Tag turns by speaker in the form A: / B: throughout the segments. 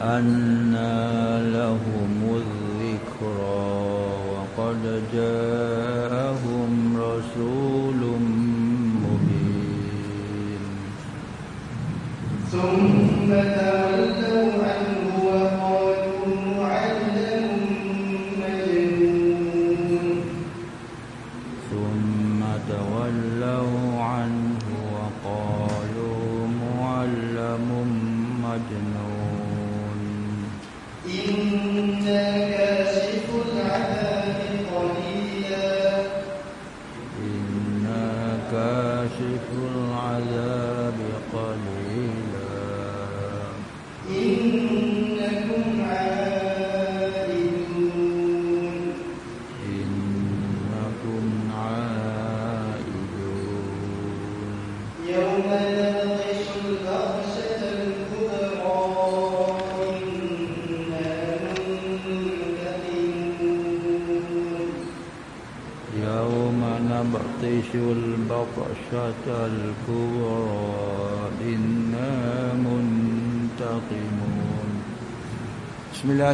A: أنى لهم الذكرى وقد جاءهم رسول مبين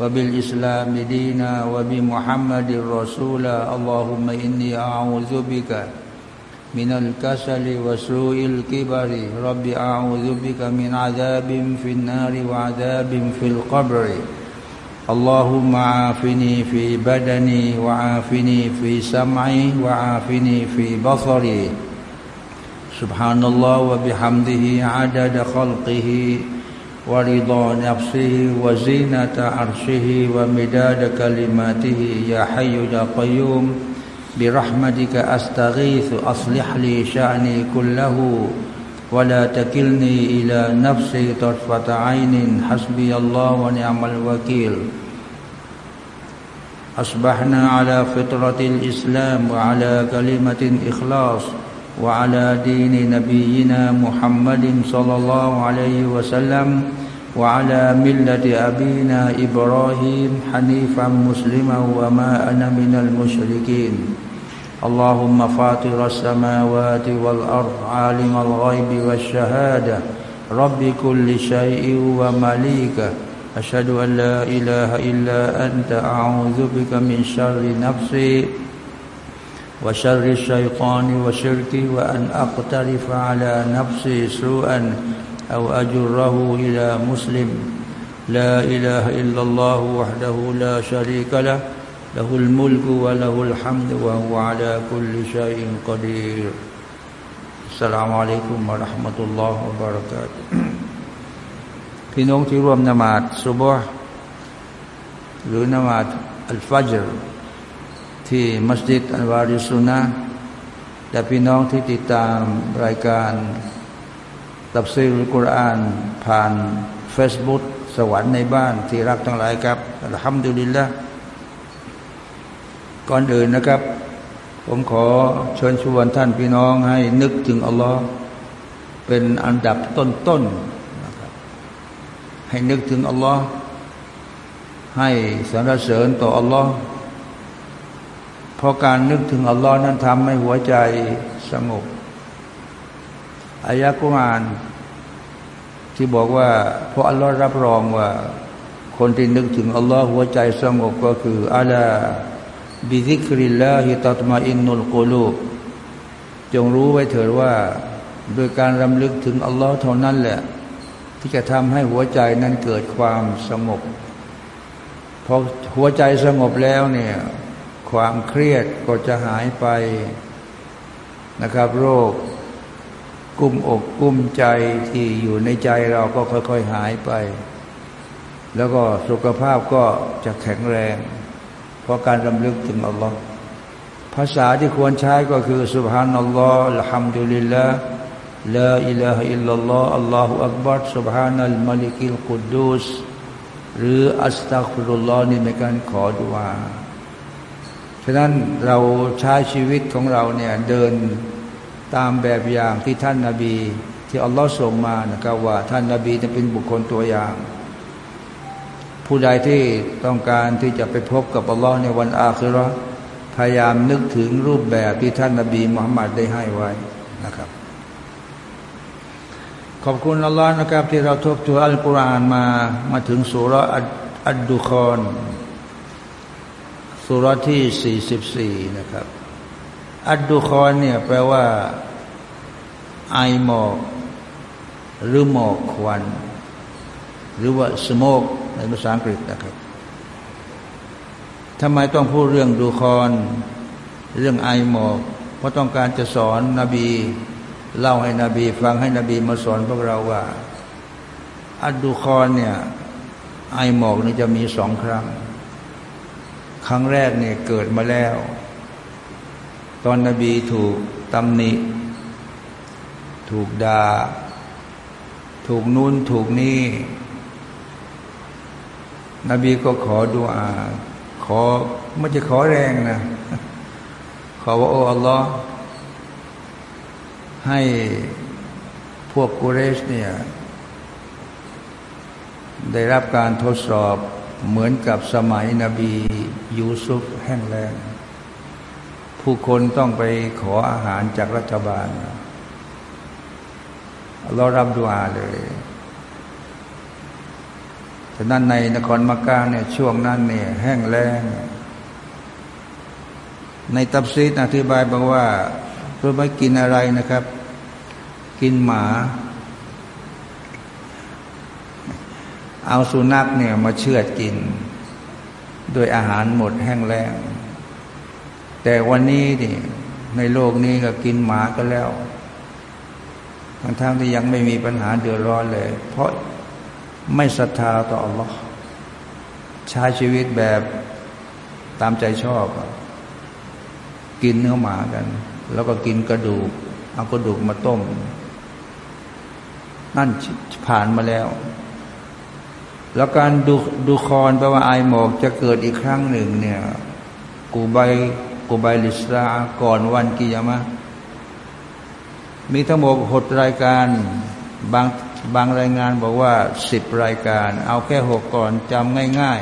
A: وبالإسلام دينا وبمحمد رسولا اللهم إني أعوذ بك من الكسل وسوء الكبر. رب أعوذ بك من عذاب في النار وعذاب في القبر. اللهم عافني في بدني وعافني في سمعي وعافني في بصري. سبحان الله وبحمده عدد خلقه. ورضا نفسه وزينة عرشه ومداد كلماته يا حي يا قيوم برحمتك أستغيث أصلح لي شأني كله ولا تكلني إلى نفسي طرفة عين حسبي الله ونعم الوكيل. أصبحنا على فطرة الإسلام وعلى كلمة إخلاص وعلى دين نبينا محمد صلى الله عليه وسلم وعلى ملة أبينا إبراهيم حنيفا مسلما وما أنا من المشركين. اللهم فاطر السماوات والأرض عالم الغيب والشهادة. رب كل شيء ومليكه أشهد أن لا إله إلا أنت. أعوذ بك من شر نفسي. وشر الشيطان وشركه وأن أقترف على نفسي سوءا أو أجره إلى مسلم. لا إله إلا الله وحده لا شريك له له الملك وله الحمد وهو على كل شيء قدير. السلام عليكم ورحمة الله وبركاته. พี่น้องที่ร่วมนมาดซุบฮ์หรือนมาดอัลฟัจร ที่มัสยิดอันวาริสุนะและพี่น้องที่ติดตามรายการตับซีรุลกุรอานผ่านเฟซบุ๊กสวรรค์ในบ้านที่รักทั้งหลายครับอัลฮัมดุลิลละก่อนอื่นนะครับ ผมขอเชิญชวนท่านพี่น้องให้นึกถึงอัลลอฮ์เป็นอันดับต้นๆนะครับให้นึกถึงอัลลอฮ์ให้สรรเสริญต่ออัลลอฮ์ ราะการนึกถึงอัลลอฮ์นั้นทำให้หัวใจสงบอายะกุรอานที่บอกว่าเพราะอัลลอฮ์รับรองว่า คนที่นึกถึงอัลลอฮ์หัวใจสงบก็คือألا بذكر الله تطمئن القلوبจงรู้ไว้เถิดว่า โดยการรำลึกถึงอัลลอฮ์เท่านั้นแหละ ที่จะทำให้หัวใจนั้นเกิดความสงบพอหัวใจสงบแล้วเนี่ย ความเครียดก็จะหายไปนะครับ โรคกุ้มอกกุ้มใจที่อยู่ในใจเราก็ค่อย ๆ หายไป แล้วก็สุขภาพก็จะแข็งแรง เพราะการรำลึกถึงอัลลอฮ์ภาษาที่ควรใช้ก็คือسبحان الله والحمد لله لا إله إلا الله الله أكبر سبحان الملك القدوسหรืออัสตัฟุรุลลอฮ์นี่ในการขอดุอา ฉะนั้นเราใช้ชีวิตของเราเนี่ยเดินตามแบบอย่างที่ท่านนาบี ที่อัลลอฮ์ส่งมานะครับว่าท่านนาบีจะเป็นบุคคลตัวอย่าง ผู้ใดที่ต้องการที่จะไปพบกับอัลลอฮ์ในวันอาคิรอพยายามนึกถึงรูปแบบที่ท่านนาบีมุฮัมมัดได้ให้ไว้นะครับ ขอบคุณอัลลอฮ์นะครับ ที่เราทบทวนอัลกุรอานมามาถึงสุรอัดดุคอน สุรที่ 44 นะครับ อัดดุคอนเนี่ยแปลว่า ไอหมอกหรือหมอกควัน หรือว่าสโมกในภาษาอังกฤษนะครับทำไมต้องพูดเรื่องดูคอน เรื่องไอหมอก เพราะต้องการจะสอนนบี เล่าให้นบี ฟังให้นบีมาสอนพวกเราว่า อัดดูคอนเนี่ยไอหมอกนี่จะมีสองครั้ง ครั้งแรกเนี่ยเกิดมาแล้ว ตอนนบีถูกตำหนิ ถูกดา่า ถูกนู้นถูกนี่ นบีก็ขอดุอา ขอไม่จะขอแรงนะ ขอว่า โอ้อัลลอฮ์ให้พวกกุเรชเนี่ย ได้รับการทดสอบ เหมือนกับสมัยนบียูซุฟแห้งแล้งผู้คนต้องไปขออาหารจากรัฐบาลเรารับดูอาเลยฉะนั้นในนครมักกะเนี่ยช่วงนั้นเนี่ยแห้งแล้ง ในตับซีดอธิบายบอกว่าเพื่อไม่กินอะไรนะครับ กินหมา เอาสุนัขเนี่ยมาเชือดกินโดยอาหารหมดแห้งแล้งแต่วันนี้นี่ในโลกนี้ก็กินหมาก็แล้วทั้งๆที่ยังไม่มีปัญหาเดือดร้อนเลย เพราะไม่ศรัทธาต่ออัลลอฮ์ใช้ชีวิตแบบตามใจชอบ กินเนื้อหมากัน แล้วก็กินกระดูก เอากระดูกมาต้ม นั่นผ่านมาแล้ว แล้วการดูดูคอนแปลว่าไอหมอกจะเกิดอีกครั้งหนึ่งเนี่ยกูใบกูใบลิสราก่อนวันกิยามะมีทั้งหมดหดรายการบางบางรายงานบอกว่าสิบรายการ เอาแค่หกก่อนจำง่าย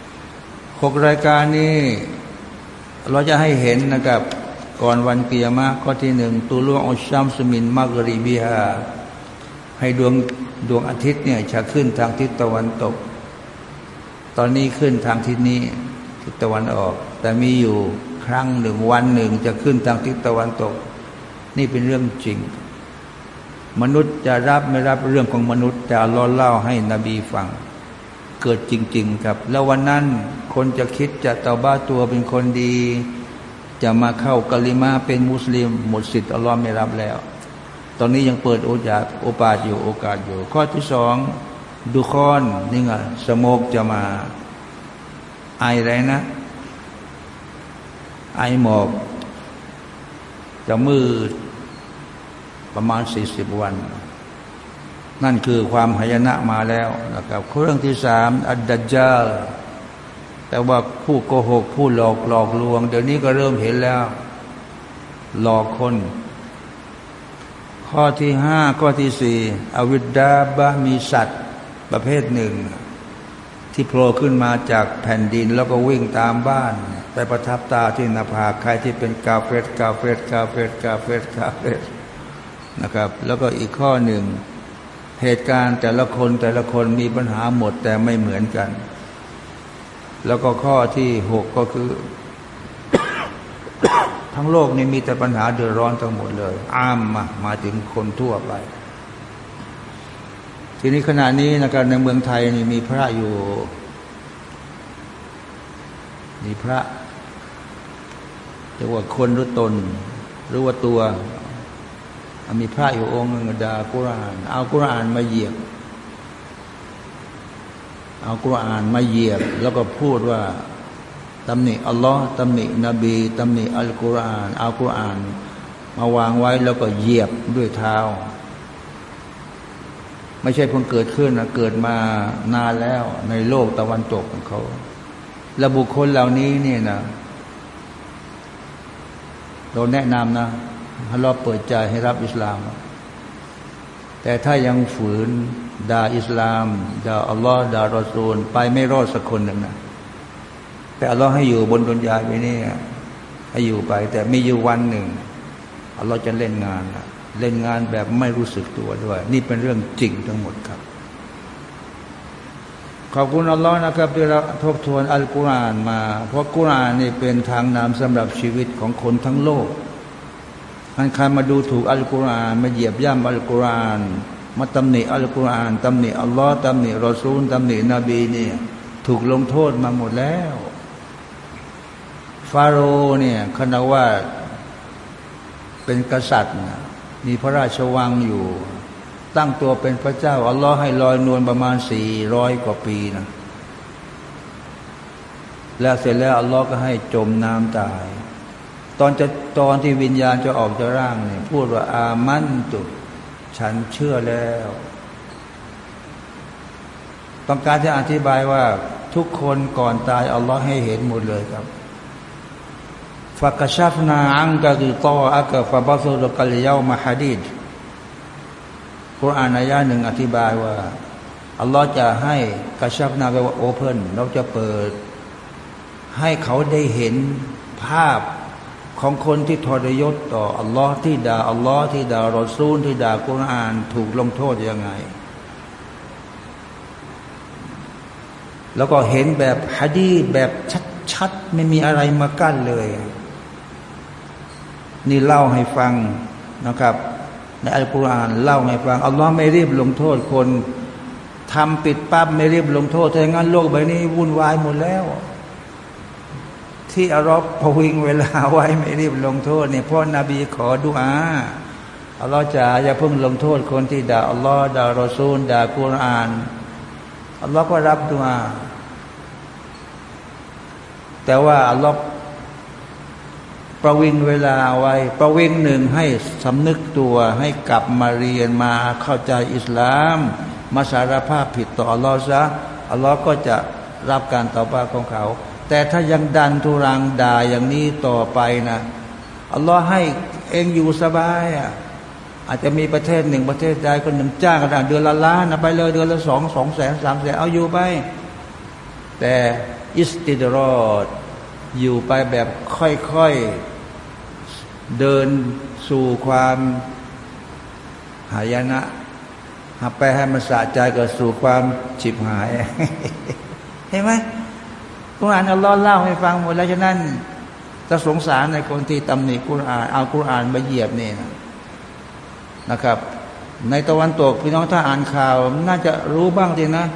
A: ๆหกรายการนี้เราจะให้เห็นนะครับ ก่อนวันเกียรมะข้อที่หนึ่งตูลวงอัชัมสมินมักริบิฮา ให้ดวงดวงอาทิตย์เนี่ยจะขึ้นทางทิศตะวันตก ตอนนี้ขึ้นทางทิศนี้ทิศตะวันออก แต่มีอยู่ครั้งหนึ่งวันหนึ่งจะขึ้นทางทิศตะวันตก นี่เป็นเรื่องจริง มนุษย์จะรับไม่รับเรื่องของมนุษย์จะล้อเล่าให้นบีฟัง เกิดจริง ๆ ครับ แล้ววันนั้นคนจะคิดจะตาบ้าตัวเป็นคนดี จะมาเข้ากะลิมาเป็นมุสลิม หมดสิทธิ์อัลลอฮ์ไม่รับแล้ว ตอนนี้ยังเปิดโอกาสโอกาสอยู่โอกาสอยู่ ข้อที่สองดูคอนนี่ไงสมกจะมาไออะไรนะ ไอหมอก จะมืดประมาณสี่สิบวัน นั่นคือความหายนะมาแล้วนะครับเรื่องที่สามอัดดัจจาแต่ว่าผู้โกหกผู้หลอกหลอกลวง เดี๋ยวนี้ก็เริ่มเห็นแล้ว หลอกคน ข้อที่ห้าข้อที่สี่อวิดาบะมีสัตว์ประเภทหนึ่ง ที่โผล่ขึ้นมาจากแผ่นดินแล้วก็วิ่งตามบ้าน ไปประทับตาที่นาภาใครที่เป็นกาเฟตกาเฟตกาเฟตกาเฟตกาเฟตนะครับ แล้วก็อีกข้อหนึ่ง เหตุการณ์แต่ละคนแต่ละคนมีปัญหาหมดแต่ไม่เหมือนกัน แล้วก็ข้อที่หกก็คือ ทั้งโลกนี้มีแต่ปัญหาเดือดร้อนทั้งหมดเลย อ้ามมามาถึงคนทั่วไป ทีนี้ขณะนี้นะครับในเมืองไทยนี่มีพระอยู่ มีพระจะว่าคนหรือตน หรือว่าตัว มีพระอยู่องค์หนึ่งด่ากุราน เอากุรานมาเหยียบ เอากุรานมาเหยียบ แล้วก็พูดว่า ตำหนิอัลลอฮ์ตำหนินบีตำหนิอัลกุรอานเอากุรอาน มาวางไว้แล้วก็เหยียบด้วยเท้า ไม่ใช่เพิ่งเกิดขึ้นนะเกิดมานานแล้วในโลกตะวันตกของเขาและบุคคลเหล่านี้เนี่ยนะเราแนะนำนะให้เราเปิดใจให้รับอิสลาม แต่ถ้ายังฝืนด่าอิสลามด่าอัลลอฮ์ด่ารอซูล ไปไม่รอดสักคนหนึ่งนะ แต่อัลลอฮ์ให้อยู่บนดุนยาไปนี่ให้อยู่ไป แต่ไมีอยู่วันหนึ่งอัลลอฮ์จะเล่นงานเล่นงานแบบไม่รู้สึกตัวด้วย นี่เป็นเรื่องจริงทั้งหมดครับ ขอบคุณอัลลอฮ์นะครับที่เราทบทวนอัลกุรอานมา เพราะกุรอานนี่เป็นทางนำสำหรับชีวิตของคนทั้งโลกมันใครมาดูถูกอัลกุรอานมาเหยียบย่ำอัลกุรอานมาตำหนิอัลกุรอานตำหนิอัลลอฮ์ตำหนิรอซูลตำหนินบีนี่ถูกลงโทษมาหมดแล้ว ฟาโรห์เนี่ยคณะว่าเป็นกษัตริย์ มีพระราชวังอยู่ ตั้งตัวเป็นพระเจ้า อัลลอฮ์ให้ลอยนวลประมาณสี่ร้อยกว่าปีนะแล้วเสร็จแล้วอัลลอฮ์ก็ให้จมน้ำตาย ตอนจะตอนที่วิญญาณจะออกจากร่างเนี่ยพูดว่าอามันตุฉันเชื่อแล้ว ต้องการจะอธิบายว่าทุกคนก่อนตายอัลลอฮ์ให้เห็นหมดเลยครับ ฟักชัฟนาอังกะกิตออักฟะบัสุรกัลยาวมาฮัดีดคุรานอายาหนึ่งอธิบายว่าอัลลอฮ์จะให้กระชับนาแปลว่าโอเพนเราจะเปิด ให้เขาได้เห็นภาพของคนที่ทรยศต่ออัลลอฮ์ที่ด่าอัลลอฮ์ที่ด่ารอซูลที่ด่ากุรอานถูกลงโทษยังไง แล้วก็เห็นแบบฮัดีแบบชัดๆ ไม่มีอะไรมากั้นเลย นี่เล่าให้ฟังนะครับในอัลกุรอานเล่าให้ฟังอัลลอฮ์ไม่รีบลงโทษคนทำปิดปั๊บไม่รีบลงโทษถ้าอย่างนั้นโลกใบนี้วุ่นวายหมดแล้ว ที่อารอบพวิงเวลาไว้ไม่รีบลงโทษเนี่ยเพราะนาบีขอดุอาอัลลอฮ์จะอย่าเพิ่งลงโทษคนที่ด่าอัลลอฮ์ด่ารอซูลด่ากุรอานอัลลอฮ์ก็รับดุอาแต่ว่าอัลลอฮ์ ประวิงเวลาไว้ ประวิงหนึ่งให้สำนึกตัวให้กลับมาเรียนมาเข้าใจอิสลาม มาสารภาพผิดต่ออัลลอฮ์ซะอัลลอฮ์ก็จะรับการตอบ้าของเขา แต่ถ้ายังดันทุรังด่าอย่างนี้ต่อไปนะอัลลอฮ์ให้เองอยู่สบายอะอาจจะมีประเทศหนึ่งประเทศใดคนหนึ่งจ้างกันเดือนละล้านนะไปเลยเดือนละสองสองแสนสามแสนเอาอยู่ไป แต่อิสติดรอดอยู่ไปแบบค่อยๆ เดินสู่ความหายนะหาไปให้มันสะใจก็สู่ความฉิบหาย เห็นไหมกุรอานอัลลอฮ์เล่าให้ฟังหมดแล้วฉะนั้นจะสงสารในคนที่ตำหนิกุรอานเอากุรอานมาเหยียบนี่นะนะครับ ในตะวันตกพี่น้องถ้าอ่านข่าว น่าจะรู้บ้างดีนะ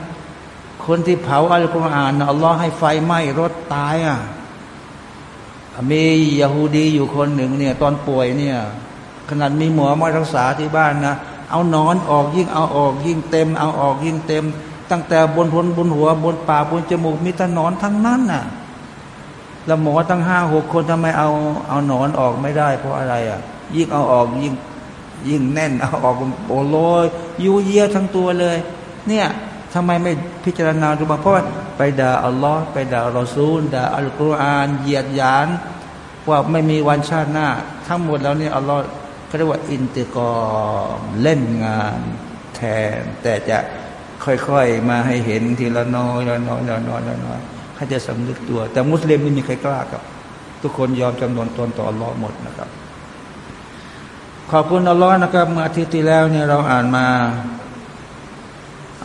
A: คนที่เผาอัลกุรอานอัลลอฮ์ให้ไฟไหม้รถตายอะ มียาฮูดีอยู่คนหนึ่งเนี่ย ตอนป่วยเนี่ย ขนาดมีหมอมารักษาที่บ้านนะเอานอนออกยิ่งเอาออกยิ่งเต็ม เอาออกยิ่งเต็ม ตั้งแต่บนพ้นบนหัว บนปากบนจมูกมีแต่นอนทั้งนั้นน่ะ แล้วหมอตั้งห้าหกคนทำไมเอาเอานอนออกไม่ได้ เพราะอะไรอะ ยิ่งเอาออกยิ่งยิ่งแน่นเอาออกโอโลยยูเยียทั้งตัวเลย เนี่ย ทำไมไม่พิจารณาดูบ้างเพราะว่าไปด่าอัลลอฮ์ไปด่ารอซูลด่าอัลกุรอานเหยียดหยานว่าไม่มีวันชาติหน้า ทั้งหมดแล้วนี่อัลลอฮ์เขาเรียกว่าอินติกอมเล่นงานแทน แต่จะค่อยๆ มาให้เห็นทีละน้อยละน้อยละน้อยละน้อยเขาจะสำนึกตัว แต่มุสลิมไม่มีใครกล้ากับ ทุกคนยอมจำนวนตนต่ออัลลอฮ์หมดนะครับ ขอบคุณอัลลอฮ์นะครับเมื่ออาทิตย์ที่แล้วเนี่ยเราอ่านมา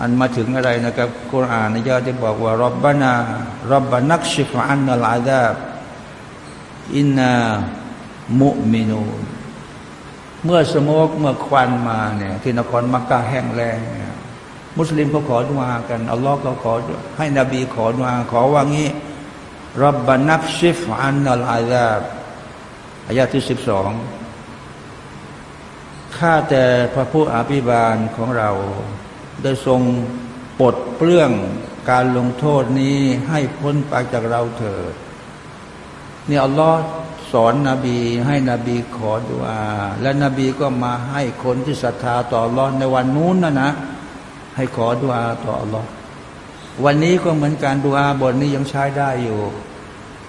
A: อันมาถึงอะไรนะครับกุรอานในยาที่บอกว่ารับบานารับบานักชิฟอันนัลอาดาบอินนามุมินูเมื่อสมกเมื่อควันมาเนี่ยที่นครมักกะแห้งแล้งมุสลิมก็ขอดุอากันอัลลอฮ์ก็ขอให้นบีขอดุอาขอว่างี้รับบานักชิฟอันนัลอาซาบอายะที่สิบสองข้าแต่พระผู้อภิบาลของเรา ได้ทรงปลดเปลื้องการลงโทษนี้ให้พ้นไปจากเราเถิดนี่อัลลอฮ์สอนนบีให้นบีขอดุอา และนบีก็มาให้คนที่ศรัทธาต่ออัลลอฮ์ในวันนู้นนะนะ ให้ขอดุอาต่ออัลลอฮ์วันนี้ก็เหมือนการดุอาบทนี้ยังใช้ได้อยู่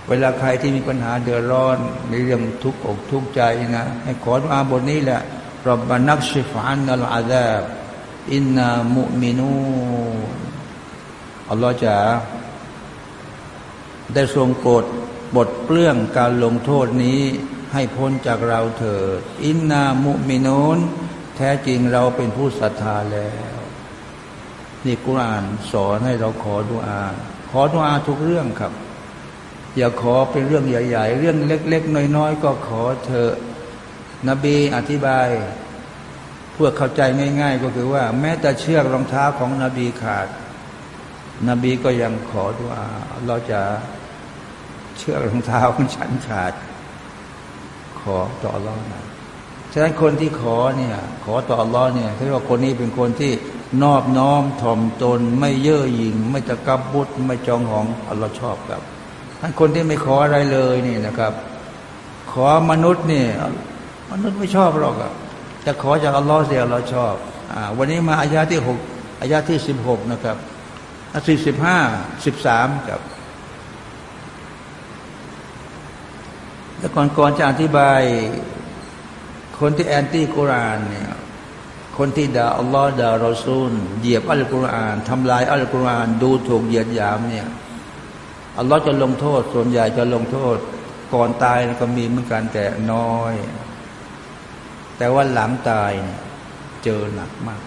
A: เวลาใครที่มีปัญหาเดือดร้อนในเรื่องทุกข์อกทุกข์ใจนะ ให้ขอดุอาบทนี้แหละรับบานักชิฟอันนัลอาซาบ อินนามุมินูอัลลอฮ์จะได้ทรงโปรดบทเปลื้องการลงโทษนี้ให้พ้นจากเราเถิด อินนามุมินูนแท้จริงเราเป็นผู้ศรัทธาแล้ว นี่กุรานสอนให้เราขอดุอา ขอดุอาทุกเรื่องครับ อย่าขอเป็นเรื่องใหญ่ ๆ เรื่องเล็ก ๆ น้อย ๆ ก็ขอเถอะนบีอธิบาย เพื่อเข้าใจง่าย ๆ ก็คือว่า แม้แต่เชือกรองเท้าของนบีขาด นบีก็ยังขอดุอาเราจะเชือกรองเท้าของฉันขาด ขอต่ออัลลอฮ์นะฉะนั้นคนที่ขอเนี่ยขอต่ออัลลอฮ์เนี่ยเขาว่าคนนี้เป็นคนที่นอบน้อมถ่อมตน ไม่เย่อหยิ่งไม่จะกับบุตไม่จองหองอัลลอฮ์ชอบครับท่านคนที่ไม่ขออะไรเลยนี่นะครับ ขอมนุษย์เนี่ยมนุษย์ไม่ชอบหรอกอะ จะขอจากอัลลอฮ์เสียเราชอบอวันนี้มาอายาที่หกอายาที่สิบหกนะครับสี่สิบห้าสิบสามครับแต่ก่อนก่อนจะอธิบาย คนที่แอนตี้กุรานเนี่ยคนที่ด่าอัลลอฮ์ด่ารอซูลเหยียบอัลกุรอานทำลายอัลกุรอานดูถูกเหยียดหยามเนี่ยอัลลอฮ์จะลงโทษ ส่วนใหญ่จะลงโทษ ก่อนตายก็มีเหมือนกันแต่น้อย แต่ว่าหลังตายเจอหนักมาก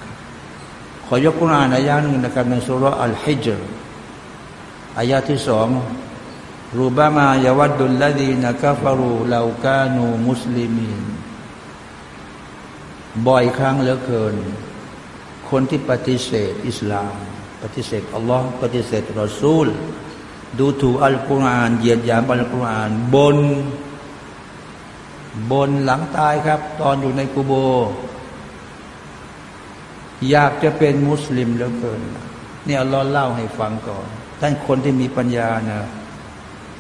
A: ขอยกกุรอานอายาหนึ่งนะครับในสุรอัลฮิจรอายาที่สองรูบามายวัดดุลลดีนักฟารูลากานูมุสลิมีนบ่อยครั้งเหลือเกิน คนที่ปฏิเสธอิสลาม ปฏิเสธอัลลอฮ์ปฏิเสธรอซูล ดูถูกอัลกุรอานเหยียดหยามอัลกุรอานบน บนหลังตายครับ ตอนอยู่ในกูโบ อยากจะเป็นมุสลิมเหลือเกินเนี่อัลลอฮ์เล่าให้ฟังก่อนท่านคนที่มีปัญญาเนะ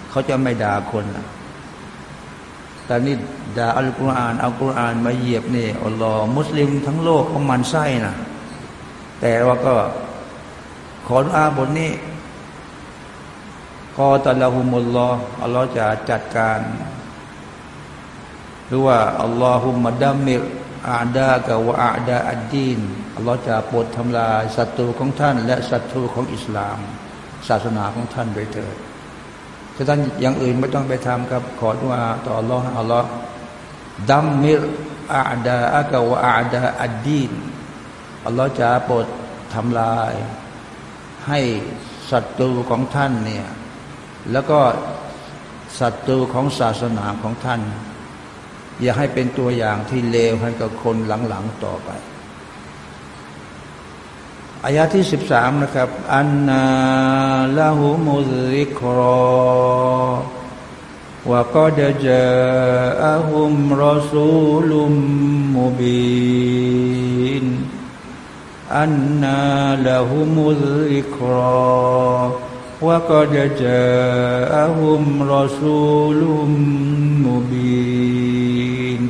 A: เขาจะไม่ด่าคนนะแต่นี่ด่าอัลกุรอานเอากุรอานมาเหยียบนี่อัลลอฮ์มุสลิมทั้งโลกเขามันไส้นะแต่ว่าก็ขออาบทนี้กอตะละหุมุลลอฮ์อัลลอฮ์จะจัดการ หรือว่าอัลลอฮุมะดัมมิรอาดากะวะอาดาอัดดีนอัลลอฮ์จะปลดทำลายศัตรูของท่าน และศัตรูของอิสลาม ศาสนาของท่านไปเถิดถ้าท่านอย่างอื่นไม่ต้องไปทำครับ ขอดุอาต่ออัลลอฮ์อัลลอฮ์ดัมมิรอาดาอักวะอาดาอัดดีนอัลลอฮ์จะโปรดทำลาย ให้ศัตรูของท่านเนี่ยแล้วก็ศัตรูของศาสนาของท่าน อย่าให้เป็นตัวอย่างที่เลวให้กับคนหลังๆต่อไปอายาที่สิบสามนะครับ อันนาละหูมุซิกรอวะก็จะเจอฮุมรอซูลุมมุบินอันนาละหูมุซิกรอวะก็จะเจอฮุมรอซูลุมมุบิน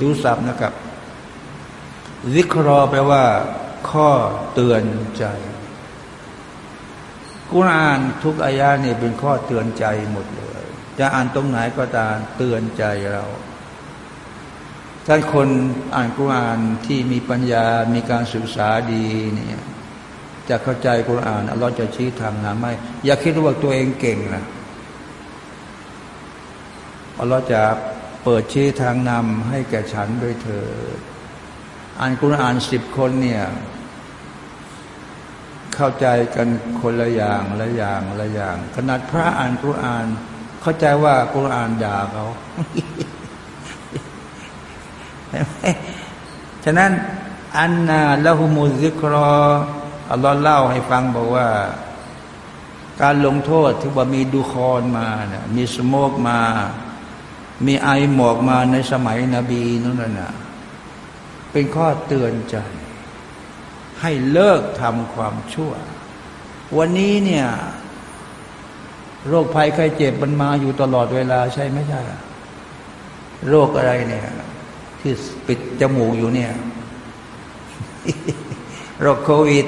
A: ดูสับนะครับซิกรอแปลว่า ข้อเตือนใจ กุรานทุกอายาเนี่ยเป็นข้อเตือนใจหมดเลย จะอ่านตรงไหนก็ตามเตือนใจเราท่านคนอ่านกุรานที่มีปัญญา มีการศึกษาดีเนี่ยจะเข้าใจกุรานอัลลอฮ์จะชี้ทางนะไม่อย่าคิดว่าตัวเองเก่งนะอัลลอฮ์จะ เปิดชี้ทางนำให้แก่ฉันด้วยเถิดอ่านกุรานสิบคนเนี่ย เข้าใจกันคนละอย่างละอย่างละอย่าง ขนาดพระอ่านกุรอาน เข้าใจว่ากุรอานด่าเขาฉะนั้นอันนาละหุมุซิกรออัลลอฮ์เล่าให้ฟังบอกว่า การลงโทษที่ว่ามีดูคอนมาเนี่ยมีสโมกมา มีไอหมอกมาในสมัยนบีนั่นน่ะเป็นข้อเตือนใจ ให้เลิกทำความชั่ว วันนี้เนี่ย โรคภัยไข้เจ็บมันมาอยู่ตลอดเวลาใช่ไหมใช่โรคอะไรเนี่ย ที่ปิดจมูกอยู่เนี่ย โรคโควิด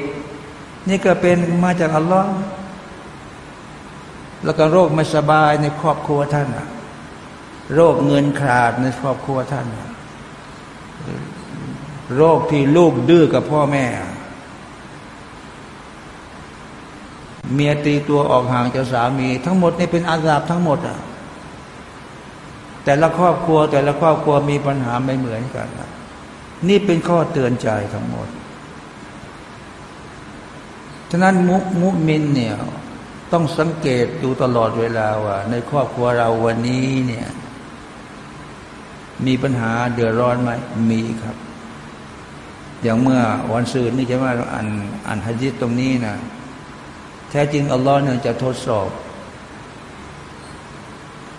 A: นี่ก็เป็นมาจากอัลลอฮ์แล้วก็โรคไม่สบายในครอบครัวท่านอะ โรคเงินขาดในครอบครัวท่าน โรคที่ลูกดื้อกับพ่อแม่ เมียตีตัวออกห่างจากสามี ทั้งหมดนี่เป็นอาสาบทั้งหมดอะแต่ละครอบครัว แต่ละครอบครัวมีปัญหาไม่เหมือนกัน นี่เป็นข้อเตือนใจทั้งหมด ฉะนั้นมุมุมินเนี่ยต้องสังเกตดูตลอดเวลาว่า ในครอบครัวเราวันนี้เนี่ย มีปัญหาเดือดร้อนไหมมีครับ อย่างเมื่อวันศุกร์นี่ใช่ไหมอ่านอ่านฮะดิษตรงนี้นะแท้จริงอัลลอฮ์เนี่ยจะทดสอบ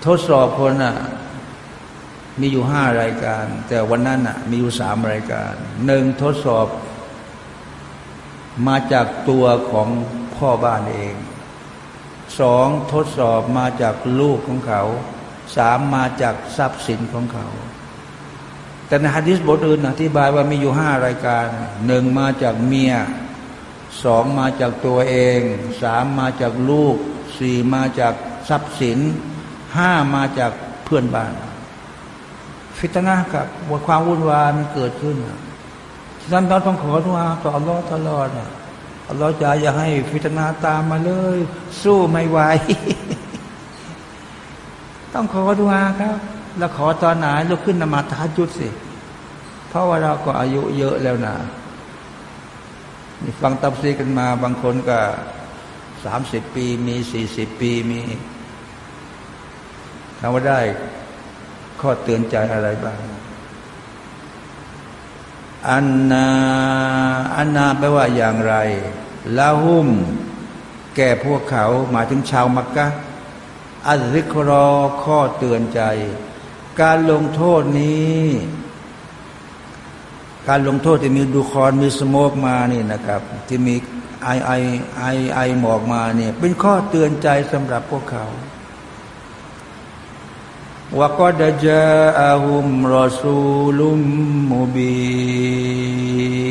A: ทดสอบคนอะมีอยู่ห้ารายการ แต่วันนั้นอะ มีอยู่สามรายการหนึ่งทดสอบ มาจากตัวของพ่อบ้านเองสองทดสอบมาจากลูกของเขาสามมาจากทรัพย์สินของเขา แต่ในฮะดิษบทอื่นอธิบายว่ามีอยู่ห้ารายการหนึ่งมาจากเมียสองมาจากตัวเองสามมาจากลูกสี่มาจากทรัพย์สินห้ามาจากเพื่อนบ้าน ฟิตนากับความวุ่นวายมันเกิดขึ้นฉะนั้นเราต้องขอทุอาต่ออัลลอฮ์ตลอดอัลลอฮ์จะอย่าให้ฟิตนาตามมาเลย สู้ไม่ไหวต้องขอดุอาครับ แล้วขอตอนไหนลุกขึ้นนมาทาจุดสิ เพราะว่าเราก็อายุเยอะแล้วนะนี่ฟังตับซีกันมา บางคนก็สามสิบปี มีสี่สิบปีมีถามว่าได้ข้อเตือนใจอะไรบ้าง อันนาอันนาแปลว่าอย่างไรลาหุมแก่พวกเขาหมายถึงชาวมักกะอัลริกรอข้อเตือนใจ การลงโทษนี้ การลงโทษที่มีดูคอนมีสโมกมานี่นะครับ ที่มีไอไอไอไอหมอกมาเนี่ยเป็นข้อเตือนใจสำหรับพวกเขาว่าก็ดะจาอาหุมรอซูลุมมูบี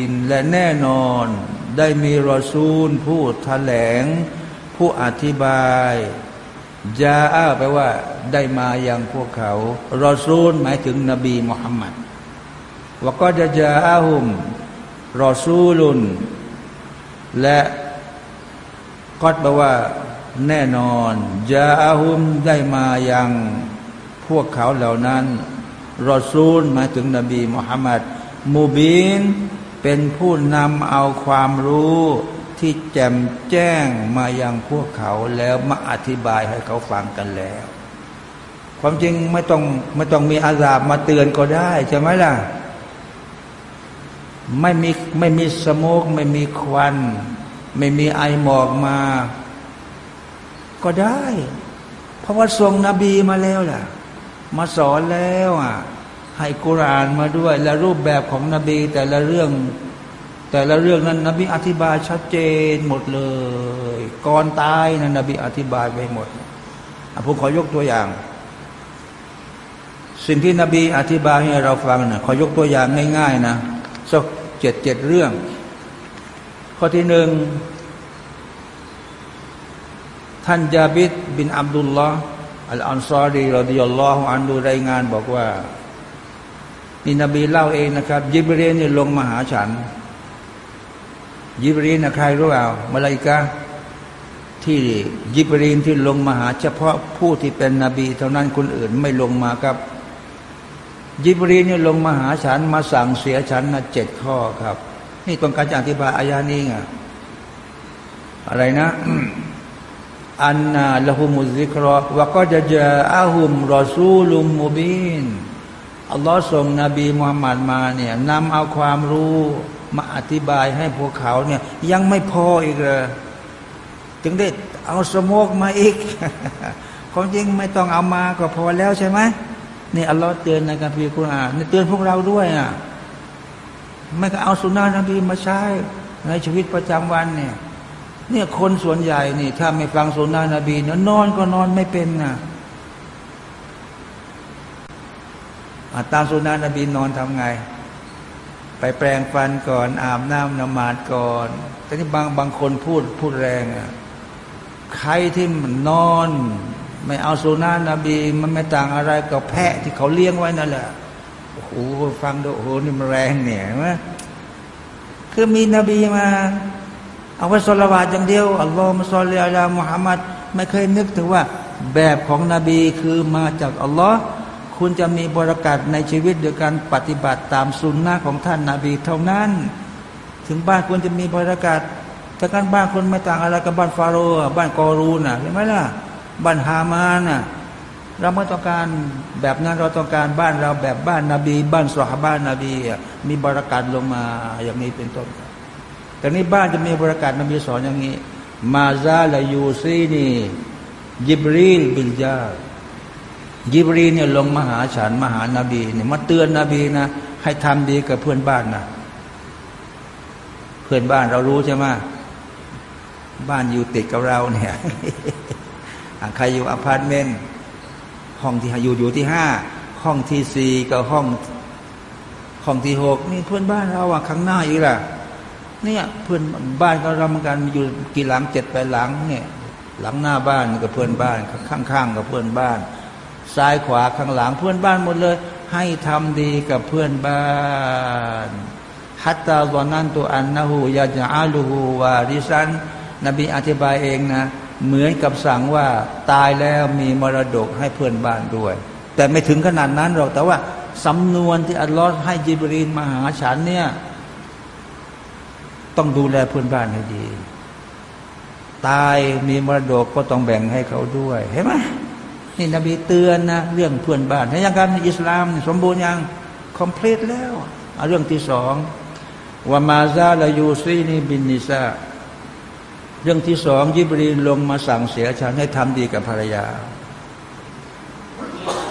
A: นและแน่นอนได้มีรอซูลผู้แถลง ผู้อธิบาย ยาอาแปลว่าได้มาอย่างพวกเขา รอซูลหมายถึงนบีมุฮัมมัดว่าก็จะจาอาหุมรอซูลุน และก็แปลว่า แน่นอนยาอาหุมได้มาอย่างพวกเขาเหล่านั้น รอซูลหมายถึงนบีมุฮัมมัดมูบินเป็นผู้นำเอาความรู้ ที่แจมแจ้งมายังพวกเขาแล้วมาอธิบายให้เขาฟังกันแล้ว ความจริงไม่ต้องไม่ต้องมีอาซาบมาเตือนก็ได้ใช่ไหมล่ะ ไม่มีไม่มีสโมกไม่มีควัน ไม่มีไอหมอกมา ก็ได้ เพราะว่าทรงนบีมาแล้วล่ะ มาสอนแล้วอะให้กุรานมาด้วย และรูปแบบของนบีแต่ละเรื่อง แต่ละเรื่องนั้น นบีอธิบายชัดเจนหมดเลย ก่อนตายนะนบีอธิบายไปหมดผมขอยกตัวอย่าง สิ่งที่นบีอธิบายให้เราฟังนะขอยกตัวอย่างง่าย ๆ นะสักเจ็ดเจ็ดเรื่อง ข้อที่หนึ่งท่านยาบิดบินอับดุลลอฮ์อัลอันซอรีรดิยัลลอฮุอันดูรายงานบอกว่านี่นบีเล่าเองนะครับยิบรีนนี่ลงมาหาฉัน ยิบรีนนะใครรู้เปล่ามาลายกาที่ยิบรีนที่ลงมาหา เฉพาะผู้ที่เป็นนบี เท่านั้นคนอื่นไม่ลงมาครับ ยิบรีนนี่ลงมาหาฉันมาสั่งเสียฉันนะเจ็ดข้อครับ นี่ต้องการจะอธิบายอายานี้ไงอะไรนะอันนาละหุมุซิกรอวะก็จะเจออาหุมรอซูลุมมูบินอัลลอฮ์ส่งนบีมุฮัมมัดมาเนี่ยนำเอาความรู้ มาอธิบายให้พวกเขาเนี่ย ยังไม่พออีกเลยถึงได้เอาสโมกมาอีกความจริงไม่ต้องเอามาก็พอแล้วใช่ไหมนี่อัลลอฮ์เตือนในการพิคุรอาเตือนพวกเราด้วยอะไม่ก็เอาสุนนะนบีมาใช้ในชีวิตประจำวันเนี่ย เนี่ยคนส่วนใหญ่นี่ ถ้าไม่ฟังสุนนะนบีเนี่ยนอนก็นอนไม่เป็นนะตามสุนนะนบีนอนทำไง ไปแปลงฟันก่อน อาบน้ำนมาดก่อน แต่นี่บางบางคนพูดพูดแรงอะใครที่มันนอน ไม่เอาสุนานะบี มันไม่ต่างอะไรกับแพะที่เขาเลี้ยงไว้นั่นแหละโอ้โหฟังดูโอ้โหนี่มันแรงเนี่ยไหมคือมีนบีมา เอาไว้สละวาดอย่างเดียวอัลลอฮฺมุสลิอัลามุฮัมมัดไม่เคยนึกถึงว่า แบบของนบีคือมาจากอัลลอฮ์ คุณจะมีบรากัดในชีวิตโดยการปฏิบัติตามสุนนะของท่านนาบีเท่านั้น ถึงบ้านคุณจะมีบรากัดแต่การบ้านคุณไม่ต่างอะไรกับบ้านฟาโรห์บ้านกอรูน่ะเห็นไหมล่ะ บ้านฮามาน่ะเราไม่ต้องการแบบนั้นเราต้องการบ้านเราแบบบ้านนาบี บ้านสหบ้านนาบีมีบรากัดลงมาอย่างนี้เป็นต้นแต่นี้บ้านจะมีบรากัดนบีสอนอย่างนี้ มาซาลายูซีนียิบรีล بالجار ยิบรีลเนี่ยลงมาหาฉันมาหานบีเนี่ยมาเตือนนบีนะให้ทำดีกับเพื่อนบ้านนะเพื่อนบ้านเรารู้ใช่ไหมบ้านอยู่ติดกับเราเนี่ยใครอยู่อพาร์ตเมนต์ห้องที่อยู่อยู่ที่ห้าห้องที่สี่กับห้องห้องที่หกนี่เพื่อนบ้านเราอะข้างหน้าอีกล่ะเนี่ยเพื่อนบ้านก็เราเหมือนกันอยู่กี่หลังเจ็ดแปดหลังเนี่ยหลังหน้าบ้านกับเพื่อนบ้าน ข้างๆกับเพื่อนบ้าน ซ้ายขวาข้างหลังเพื่อนบ้านหมดเลย ให้ทำดีกับเพื่อนบ้านฮัตตาวันนั้นตัวอันนะฮูยาจะอาลูฮูวาริสัน นบีอธิบายเองนะ เหมือนกับสั่งว่าตายแล้วมีมรดกให้เพื่อนบ้านด้วย แต่ไม่ถึงขนาดนั้นหรอกแต่ว่าสำนวนที่อัลลอฮ์ให้จิบรีนมาหาฉันเนี่ย ต้องดูแลเพื่อนบ้านให้ดี ตายมีมรดกก็ต้องแบ่งให้เขาด้วย เห็นไหม นี่นบีเตือนนะเรื่องเพื่อนบ้านให้ยังการอิสลามสมบูรณ์ยังคอมพลีทแล้วเอาเรื่องที่สองว่ามาซาลายูซีนีบินนิซาเรื่องที่สองยิบรีลงมาสั่งเสียฉันให้ทำดีกับภรรยา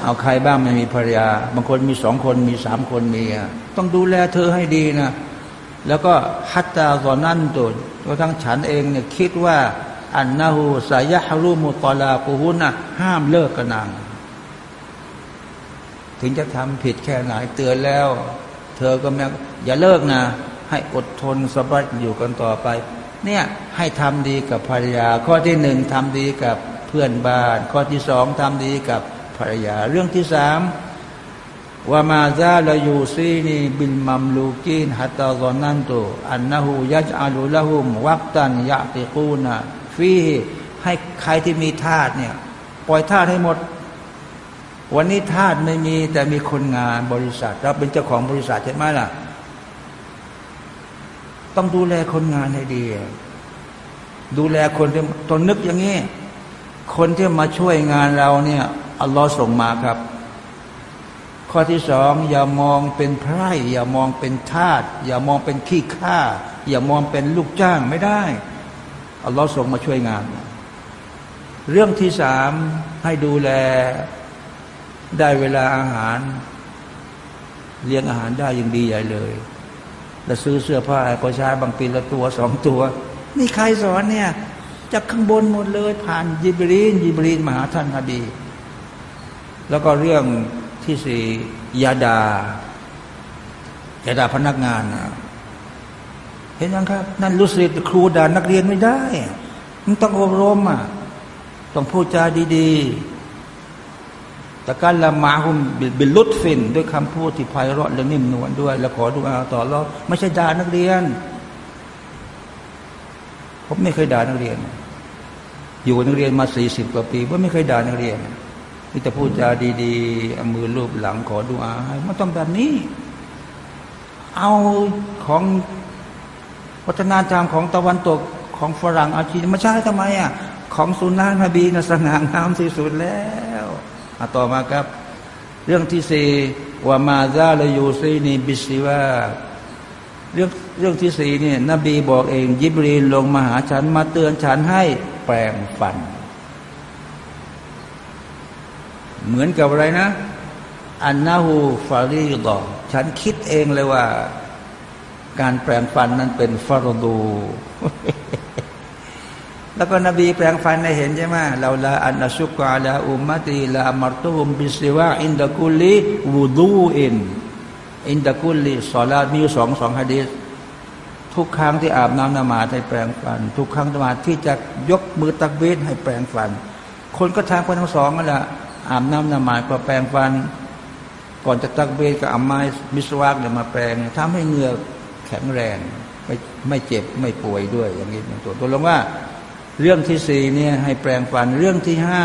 A: เอาใครบ้างไม่มีภรรยา บางคนมีสองคนมีสามคนมีต้องดูแลเธอให้ดีนะ แล้วก็ฮัตตาตอนนั้นตัวตัวทั้งฉันเองเนี่ยคิดว่า อันนาหูสายะฮารุมุตลากูฮุนะห้ามเลิกกับนาง ถึงจะทำผิดแค่ไหนเตือนแล้ว เธอก็แม่อย่าเลิกนะ ให้อดทนสบัดอยู่กันต่อไป เนี่ยให้ทำดีกับภรรยา ข้อที่หนึ่งทำดีกับเพื่อนบ้าน ข้อที่สองทำดีกับภรรยา เรื่องที่สามว่ามาซาลายูซีนีบิลมัมลูกีนฮัตตาซอนันตุอันนะฮูยัจอาลุละหุมวักตันยะติกูนะ ฟีให้ใครที่มีทาสเนี่ย ปล่อยทาสให้หมด วันนี้ทาสไม่มีแต่มีคนงานบริษัท เราเป็นเจ้าของบริษัทใช่ไหมล่ะ ต้องดูแลคนงานให้ดี ดูแลคนที่ตนนึกอย่างนี้ คนที่มาช่วยงานเราเนี่ยอัลลอฮ์ส่งมาครับข้อที่สองอย่ามองเป็นไพร่อย่ามองเป็นทาสอย่ามองเป็นขี้ข้าอย่ามองเป็นลูกจ้างไม่ได้ อัลลอฮ์ส่งมาช่วยงาน เรื่องที่สามให้ดูแลได้เวลาอาหาร เลี้ยงอาหารได้ยังดีใหญ่เลย แล้วซื้อเสื้อผ้าก็ใช้บางปีละตัวสองตัวนี่ใครสอนเนี่ยจากข้างบนหมดเลย ผ่านยิบรีนยิบรีนมหาท่านนบี แล้วก็เรื่องที่สี่ยาดายาดาพนักงานนะ เห็นยังครับ นั่นรู้สึกครูด่านักเรียนไม่ได้ มันต้องอบรมอะต้องพูดจาดีๆแต่การละมาหุมบิลุดฟิน ด้วยคำพูดที่ไพเราะและนิ่มนวลด้วย แล้วขอดูอาต่อเราไม่ใช่ด่านักเรียน ผมไม่เคยด่านักเรียน อยู่นักเรียนมาสี่สิบกว่าปีว่าไม่เคยด่านักเรียนมีแต่พูดจาดีๆเอามือลูบหลังขอดูอาให้มันต้องแบบนี้ เอาของ วัฒนธรรมของตะวันตกของฝรั่งอาชีพไม่ใช่ทำไมอะของสุนัขนบีนะสง่างามที่สุดแล้วอาต่อมาครับ เรื่องที่สี่ว่า ما زال يوصيني بالسواكเรื่องเรื่องที่สี่เนี่ยนบีบอกเอง ยิบรีลลงมาหาฉันมาเตือนฉันให้แปรงฟัน เหมือนกับอะไรนะ أنه فريضةฉันคิดเองเลยว่า การแปรงฟันนั้นเป็นฟัรดู แล้วก็นบีแปลงฟันในเห็นใช่ไหมเราละอันนชุกกาลาอุมมตีละอมารตุมบิสิวะอินดะกุลีวูดูอินอินดะกุลีสอลามีสองสองฮะดีษทุกครั้งที่อาบน้ำนมาให้แปลงฟัน ทุกครั้งนมาที่จะยกมือตักเวทให้แปลงฟัน คนก็ทำคนทั้งสองนั่นแหละอาบน้ำนมาก็แปลงฟัน ก่อนจะตักเวทก็อาไม้มิสวากเนี่ยมาแปลงทำให้เหงือก แข็งแรงไม่ไม่เจ็บไม่ป่วยด้วย อย่างนี้เป็นตัวตัวลงว่า เรื่องที่สี่เนี่ยให้แปรงฟันเรื่องที่ห้า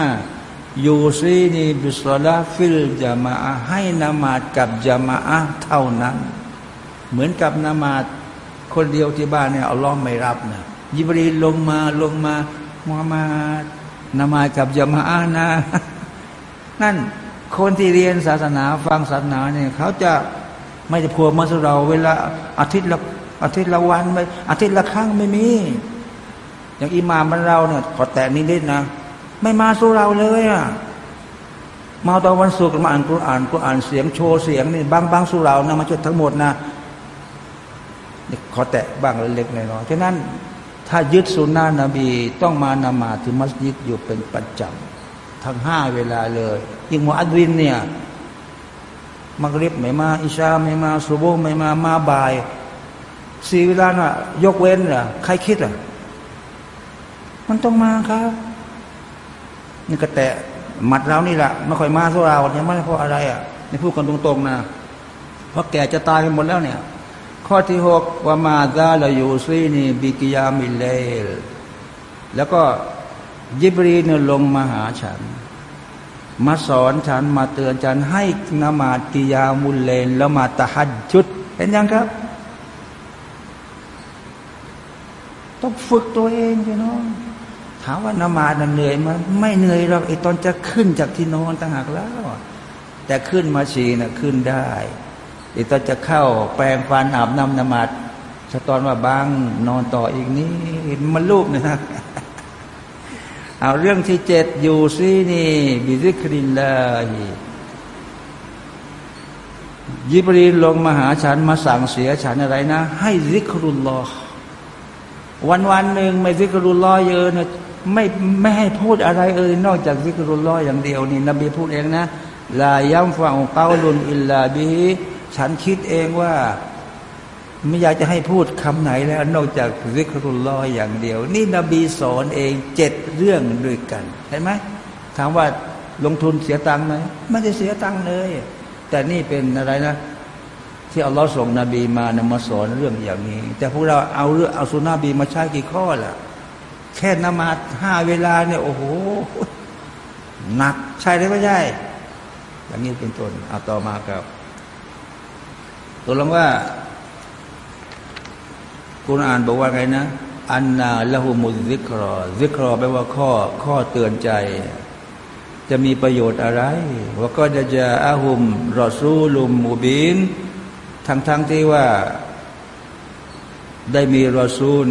A: يوصيني بالصلاة في الجماعةให้นมาซกับญะมาอะฮ์เท่านั้น เหมือนกับนมาซคนเดียวที่บ้านเนี่ยอัลลอฮ์ไม่รับนะยิบรีลลงมาลงมามุฮัมมัดนมาซกับญะมาอะฮ์นะนั่นคนที่เรียนศาสนาฟังศาสนาเนี่ยเขาจะ ไม่จะพัวมาสเรา เวลาอาทิตย์ละอาทิตย์ละวันไม่อาทิตย์ละครั้งไม่มี อย่างอิหม่ามมันเราเนี่ยขอแตะนิดๆนะ ไม่มาสุเราเลยอะมาตอนวันศุกร์มาอ่านกุรอานกุรอานเสียงโชว์เสียงนี่บางบางสุเรานะมาจดทั้งหมดนะขอแตะบ้างเล็กๆน้อยๆฉะนั้น ถ้ายึดสุนนะนบีต้องมานมาที่มัสยิดอยู่เป็นประจำทั้งห้าเวลาเลยยิ่งมุอัดวินเนี่ย มักริบไม่มา อิชาไม่มาสุโบไม่มามาบ่ายสี่เวลาน่ะ ยกเว้นอะใครคิดอะมันต้องมาครับนี่ก็แตะหมัดเรานี่แหละไม่ค่อยมาสู้เราเนี่ยไม่เพราะอะไรอะนี่พูดกันตรงๆนะเพราะแก่จะตายไปหมดแล้วเนี่ย ข้อที่หกว่ามาซาลายูซีนีบิกิยามิเลลแล้วก็ยิบรีเนี่ยลงมาหาฉัน มาสอนฉันมาเตือนฉันให้นมาดกิยามุลเลน แล้วมาตะฮัดจุด เห็นยังครับ ต้องฝึกตัวเองพี่น้องถามว่านมาดเหนื่อยมันไม่เหนื่อยหรอกไอ้ตอนจะขึ้นจากที่นอนต่างหากแล้ว แต่ขึ้นมาชีนะ่ะขึ้นได้ไอตอนจะเข้าแปลงฟันอาบน้ำนมาดสตอนว่าบางนอนต่ออีกนี้มันลูกนะ เอาเรื่องที่เจ็ดอยู่ซีนี่ บิซิครินลาฮียิบรีลงมาหาฉันมาสั่งเสียฉันอะไรนะ ให้ซิกรุลลอฮ์วันวันหนึ่งไม่ซิกรุลลอฮ์เยอะนะไม่ไม่ให้พูดอะไรเอ่ยนอกจากซิกรุลลอฮ์อย่างเดียวนี่นบีพูดเองนะลายัมฟังเกาลุนอิลลาบิฉันคิดเองว่า ไม่อยากจะให้พูดคำไหนแล้ว นอกจากซิกรุลลออย่างเดียว นี่นบีสอนเองเจ็ดเรื่องด้วยกันเห็นไหมถามว่าลงทุนเสียตังค์ไหมไม่ได้เสียตังค์เลย แต่นี่เป็นอะไรนะ ที่อัลลอฮ์ส่งนบีมานำมาสอนเรื่องอย่างนี้ แต่พวกเราเอาเรื่องเอาสุนนะบีมาใช้กี่ข้อล่ะ แค่นมาห้าเวลาเนี่ย โอ้โหหนักใช่หรือไม่ใช่อย่างนี้เป็นต้นเอาต่อมาครับตัวลงว่า คุณอ่านบอกว่าไงนะ อันนาละหุมุซิกรอซิกรอแปลว่าข้อข้อเตือนใจ จะมีประโยชน์อะไรว่าก็จะจะอาหุมรอซูลุมมูบินทั้งทั้งที่ว่า ได้มีรอซูล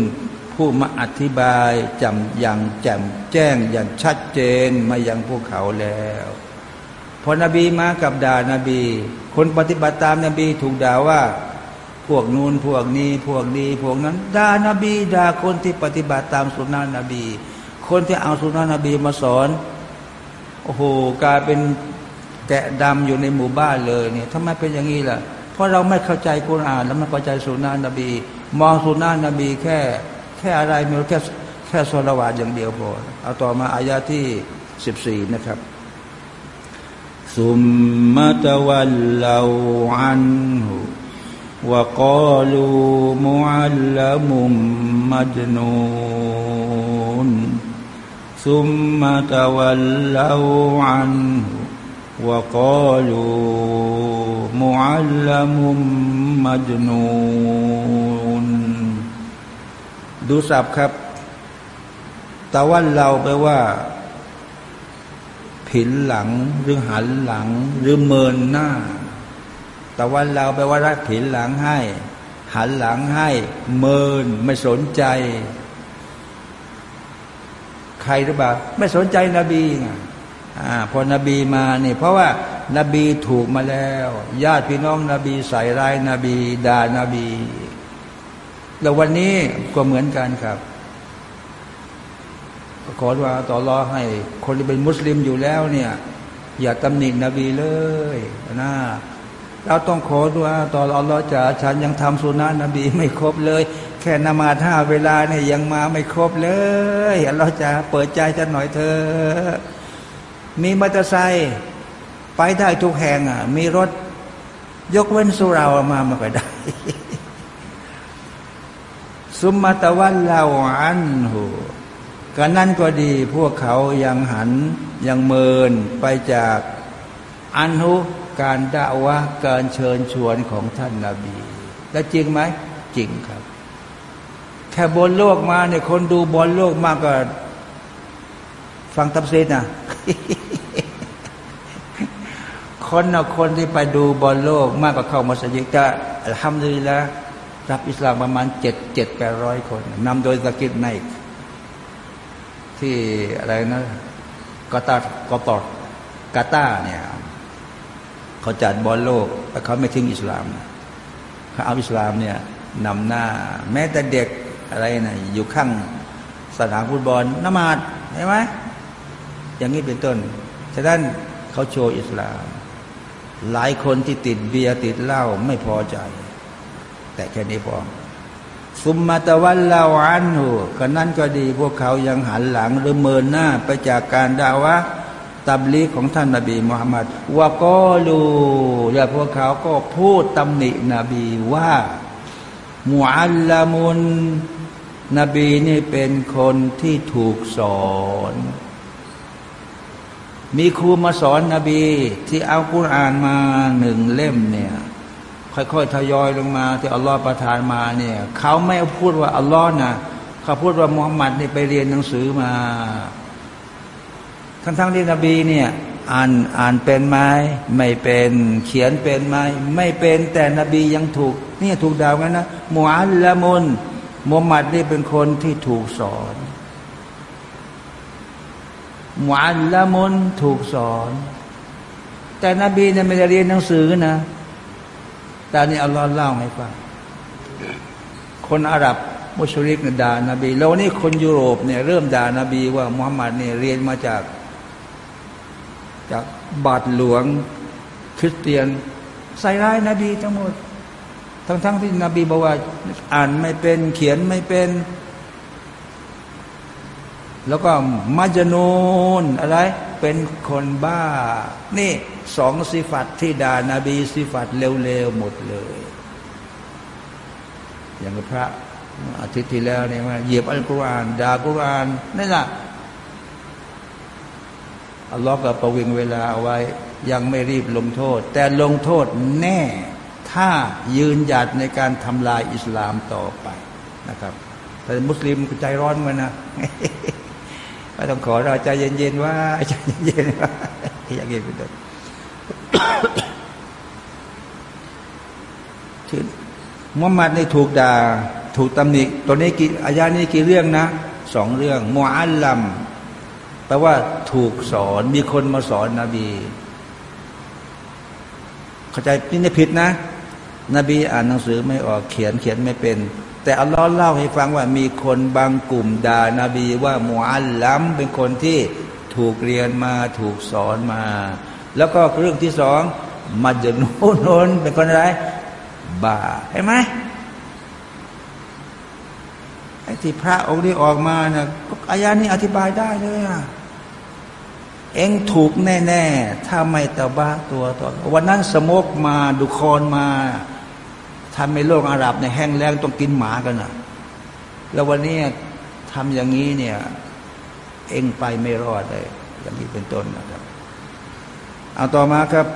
A: ผู้มาอธิบายจำอย่างแจ่มแจ้งอย่างชัดเจนมายังพวกเขาแล้วพอนบีมากับด่านาบี คนปฏิบัติตามนาบีถูกด่าว่า วกนู้นพวกนี้พวกนี้พวกนั้นด่านบีด่าคนที่ปฏิบัติตามสุนนะนบี คนที่เอาสุนนะนบีมาสอนโอ้โหกลายเป็นแกะดำอยู่ในหมู่บ้านเลยเนี่ยทำไมเป็นอย่างนี้ล่ะ เพราะเราไม่เข้าใจกุรอานแล้วไม่เข้าใจสุนนะนบี มองสุนนะนบีแค่แค่อะไรไม่รู้แค่แค่สละวาดอย่างเดียวพอเอาต่อมาอายาที่สิบสี่นะครับซุมมะตะวัลลาอันหุ وقالوا معلم مجنون ثم تولوا عنه وقالوا معلم مجنون ดูสับครับตะวันเราแปลว่าผินหลังหรือหันหลัง หรือเมินหน้า แต่วันเราไปลว่ารักผินหลังให้ หันหลังให้ เมินไม่สนใจ ใครหรือเปล่าไม่สนใจนบีอ่าพอนบีมาเนี่ยเพราะว่านาบีถูกมาแล้ว ญาติพี่น้องนบีใส่ร้ายนาบีด่านาบี แล้ววันนี้ก็เหมือนกันครับขอว่าต่อรอให้ คนที่เป็นมุสลิมอยู่แล้วเนี่ย อย่าตำหนินบีเลยนะ เราต้องขอด้วยต่ออัลลอฮ์จะฉันยังทำสุนานะนบีไม่ครบเลย แค่นมาท่าเวลาเนี่ยยังมาไม่ครบเลยอัลลอฮ์จะเปิดใจจะหน่อยเธอ มีมอเตอร์ไซค์ไปได้ทุกแห่งอะ มีรถยกเว้นสุรามาไมาก็ได้สุมมาตะวันลาอันหูกันนั้นก็ดีพวกเขายังหันยังเมินไปจากอันหู การด่าวะการเชิญชวนของท่านนาบี และจริงไหมจริงครับ แค่บอลโลกมาเนี่ยคนดูบอลโลกมากกว่าฟังตัฟซีรนะคนนะคนที่ไปดูบอลโลกมากกว่าเข้ามัสยิดจะทำดีแล้วรับอิสลามประมาณเจ็ดเจ็ดแปดร้อยคนนำโดยซากิรไนค์ที่อะไรนะกาตาร์กาตาร์กาตาเนี่ย เขาจัดบอลโลกแต่เขาไม่ทิ้งอิสลามเขาเอาอิสลามเนี่ยนำหน้า แม้แต่เด็กอะไรนะอยู่ข้างสนามฟุตบอลนมาดใช่ไหมอย่างนี้เป็นต้น ฉะนั้นเขาโชว์อิสลาม หลายคนที่ติดเบียร์ติดเหล้าไม่พอใจ แต่แค่นี้พอสุมมาตะวันลาวันหูก็นั่นก็ดีพวกเขายังหันหลังหรือเมินหน้าไปจากการด่าวะ ตับลีของท่านนาบีมุฮัมมัดว่าก็ลูและพวกเขาก็พูดตำหนินบีว่ามุอัลลามุนนบีนี่เป็นคนที่ถูกสอน มีครูมาสอนนบี ที่เอากุรอานมาหนึ่งเล่มเนี่ย ค่อยๆทยอยลงมา ที่อัลลอฮฺประทานมาเนี่ยเขาไม่พูดว่าอัลลอฮ์นะเขาพูดว่ามุฮัมมัดนี่ไปเรียนหนังสือมา ทั้งทั้งที่นบีเนี่ยอ่านอ่านเป็นไหมไม่เป็นเขียนเป็นไหมไม่เป็นแต่นบียังถูกนี่ถูกดาวกันนะมูอัลละมุนมุฮัมมัดนี่เป็นคนที่ถูกสอนมูอัลละมุนถูกสอน แต่นบีเนี่ยไม่ได้เรียนหนังสือนะแต่นี่อัลลอฮ์เล่าให้ฟังคนอาหรับมุชริกด่านบี แล้วนี่คนยุโรปเนี่ยเริ่มด่านบีว่ามุฮัมมัดเนี่ยเรียนมาจาก จากบาทหลวงคริสเตียน ใส่ร้ายนาบีทั้งหมด ทั้งๆทที่นบีบอกว่า อ่านไม่เป็นเขียนไม่เป็น แล้วก็มัจญูนอะไร เป็นคนบ้า นี่สองสิฟัตที่ด่านาบีสิฟัตเร็วๆหมดเลย อย่างพระอาทิตย์ที่แล้วเนี่ยว่าเหยียบอัลกุรอานด่ากุรอานนี่แหละ อัลลอฮ์ก็ประวิงเวลาเอาไว้ ยังไม่รีบลงโทษ แต่ลงโทษแน่ ถ้ายืนหยัดในการทำลายอิสลามต่อไปนะครับ แต่มุสลิมใจร้อนมันนะไม่ต้องขอเราใจเย็นๆว่าใจเย็นๆว่าอย่างนี้เป็นต้นมุฮัมมัดในถูกด่า ถูกตำหนิตัวนี้กี่อายานี้กี่เรื่องนะสองเรื่องมูอัลลัม ลว่าถูกสอนมีคนมาสอนนบี เข้าใจนี่ไม่ผิดนะ นบีอ่านหนังสือไม่ออกเขียนเขียนไม่เป็น แต่อัลลอฮ์เล่าให้ฟังว่ามีคนบางกลุ่มด่านาบีว่ามูอัลลัมเป็นคนที่ถูกเรียนมาถูกสอนมา แล้วก็เรื่องที่สองมัจญูนนเป็นคนอะไรบาเห็นไหมไอ้ที่พระองค์นี้ออกมาเนี่ยอายานี้อธิบายได้เลยอะ เองถูกแน่ๆ ถ้าไม่ตะบ้าตัวตัว วันนั้นสมกมาดุคอนมาทำให้โลกอาหรับในแห้งแล้งต้องกินหมากันอะแล้ววันนี้ทำอย่างนี้เนี่ย เองไปไม่รอดเลย อย่างนี้เป็นต้นนะครับ เอาต่อมาครับ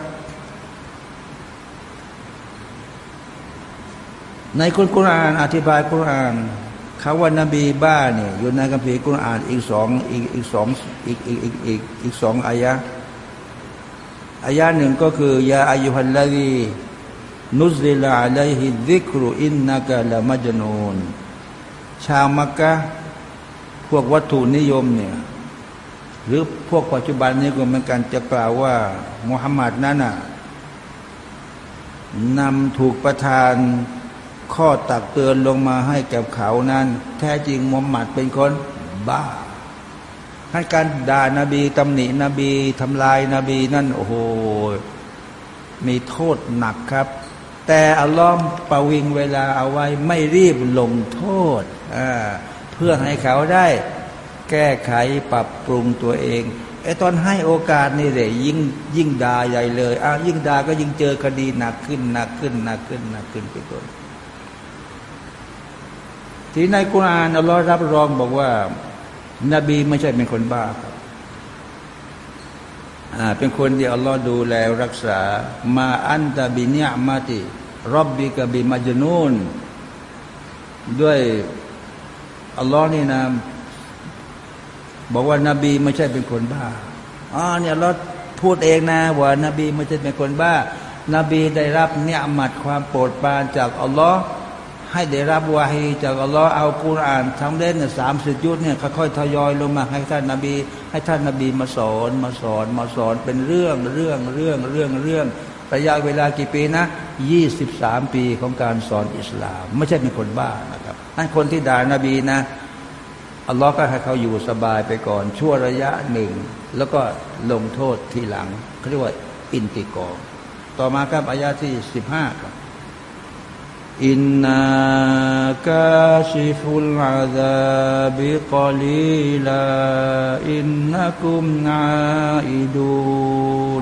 A: ในคุณกุรานอธิบายกุราน คำว่านบีบ้าเนี่ยอยู่ในคัมภีร์กุรอานอีกสองอีกอีกสองอีกอีกอีกอีกอีกสองอายะอายะหนึ่งก็คือยาอายุฮัลลดีนุสลิลาอะลัยฮิดิกรุอินนักะละมัจนูนชาวมักกะพวกวัตถุนิยมเนี่ยหรือพวกปัจจุบันนี้ก็เหมือนกันจะกล่าวว่ามุฮัมมัดนั้นน่ะนำถูกประทาน ข้อตักเตือนลงมาให้กับเขานั้น แท้จริงมุฮัมมัดเป็นคนบ้าท่านการด่านาบีตำหนินบีทำลายนาบีนั่นโอ้โหมีโทษหนักครับ แต่อัลลอฮ์ประวิงเวลาเอาไว้ไม่รีบลงโทษเพื่อให้เขาได้แก้ไขปรับปรุงตัวเองไอ้ตอนให้โอกาสนี่เลยยิ่งยิ่งด่าใหญ่เลยอ้าวยิ่งด่าก็ยิ่งเจอคดีหนักขึ้นหนักขึ้นหนักขึ้นหนักขึ้นไปต้น ที่ในกุรานอัลลอฮ์รับรองบอกว่า นบีไม่ใช่เป็นคนบ้าครับอ่าเป็นคนที่อัลลอฮ์ดูแลรักษา มาอันตะบิเนียมาติรบบิกบิมาจนูนด้วยอัลลอฮ์นี่นะบอกว่านาบีไม่ใช่เป็นคนบ้าอ๋อเนี่ยเราพูดเองนะว่านาบีไม่ใช่เป็นคนบ้านาบีได้รับเนี่ยมัดความโปรดปรานจากอัลลอฮ์ ให้ได้รับวาฮีจากอัลลอฮ์เอากุรอานทั้งเล่นเนี่ยสามสิบยุทธเนี่ยค่อยๆทยอยลงมาให้ท่านนาบี ให้ท่านนาบีมาสอนมาสอนมาสอนเป็นเรื่องเรื่องเรื่องเรื่องเรื่องระยะเวลากี่ปีนะยี่สิบสามปีของการสอนอิสลาม ไม่ใช่เป็นคนบ้านะครับนั่นคนที่ด่านาบีนะอัลลอฮ์ก็ให้เขาอยู่สบายไปก่อน ชั่วระยะหนึ่ง แล้วก็ลงโทษทีหลังเขาเรียกว่าอินติกอต่อมาครับอายาที่สิบห้าครับ อินนากาชิฟุลอาซาบิกลีลาอินนักุมนาอิดู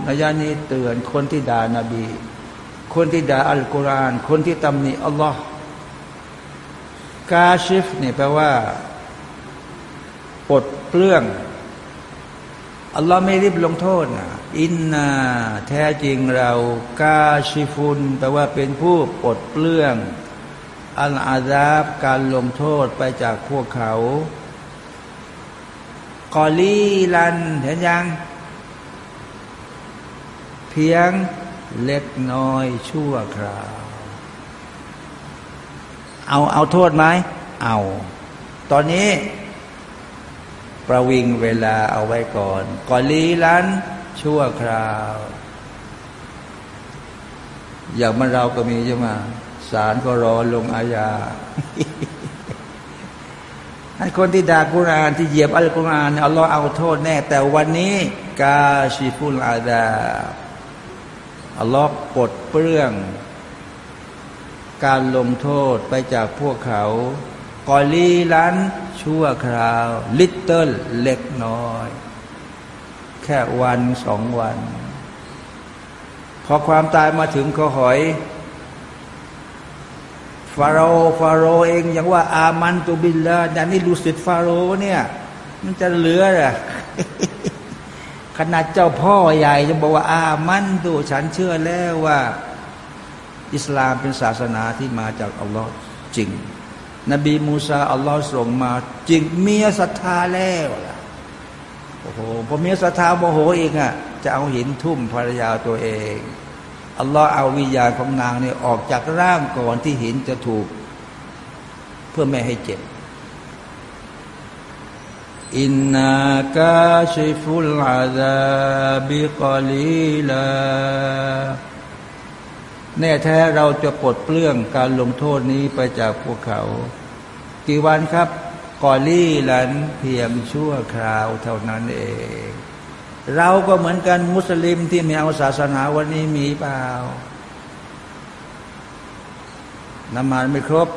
A: อายานี้เตือนคนที่ด่านาบี คนที่ด่าอัลกุรอาน คนที่ตำหนิอัลลอฮ์กาชิฟเนี่ยแปลว่าปลดเปลื้องอัลลอฮ์ไม่รีบลงโทษนะ อินนาแท้จริงเรากาชิฟุนแปลว่าเป็นผู้ปลดเปลื้อง อัลอาซาบการลงโทษไปจากพวกเขากอลีลันเห็นยัง เพียงเล็กน้อยชั่วคราว เอาเอาโทษไหม เอา ตอนนี้ ประวิงเวลาเอาไว้ก่อนกอลีลัน ชั่วคราว อย่างมันเราก็มีใช่ไหมศาลก็รอลงอาญาให้คนที่ด่ากุรานที่เหยียบอัลกุรอานอัลลอฮ์เอาโทษแน่ แต่วันนี้กาชิฟุลอาดาอัลลอฮ์ปลดเปลื้อง การลงโทษไปจากพวกเขากอลีลันชั่วคราว ลิตเติ้ลเล็กน้อย แค่วันสองวัน พอความตายมาถึงก็หอยฟาโรฟาโรเองยังว่า อามันตุบิลละอย่างนี้ลูสิตฟาโรเนี่ย มันจะเหลืออะขนาดเจ้าพ่อใหญ่จะบอกว่า อามันตุฉันเชื่อแล้วว่า อิสลามเป็นศาสนาที่มาจากอัลลอฮ์จริง นบีมูซาอัลลอฮ์ส่งมา จริงเมียศรัทธาแล้ว โอ้โหพอมีศรัทธาโมโหอีกอะจะเอาหินทุ่มภรรยาตัวเองอัลลอฮ์เอาวิญญาณของนางเนี่ยออกจากร่างก่อนที่หินจะถูก เพื่อไม่ให้เจ็บอินนากาชิฟุลอาซาบิกลีลาแน่แท้เราจะปลดเปลื้องการลงโทษนี้ไปจากพวกเขา กี่วันครับ กอลี่หลันเพียงชั่วคราวเท่านั้นเอง เราก็เหมือนกันมุสลิมที่มีเอาศาสนาวันนี้มีเปล่านมาไม่ครบ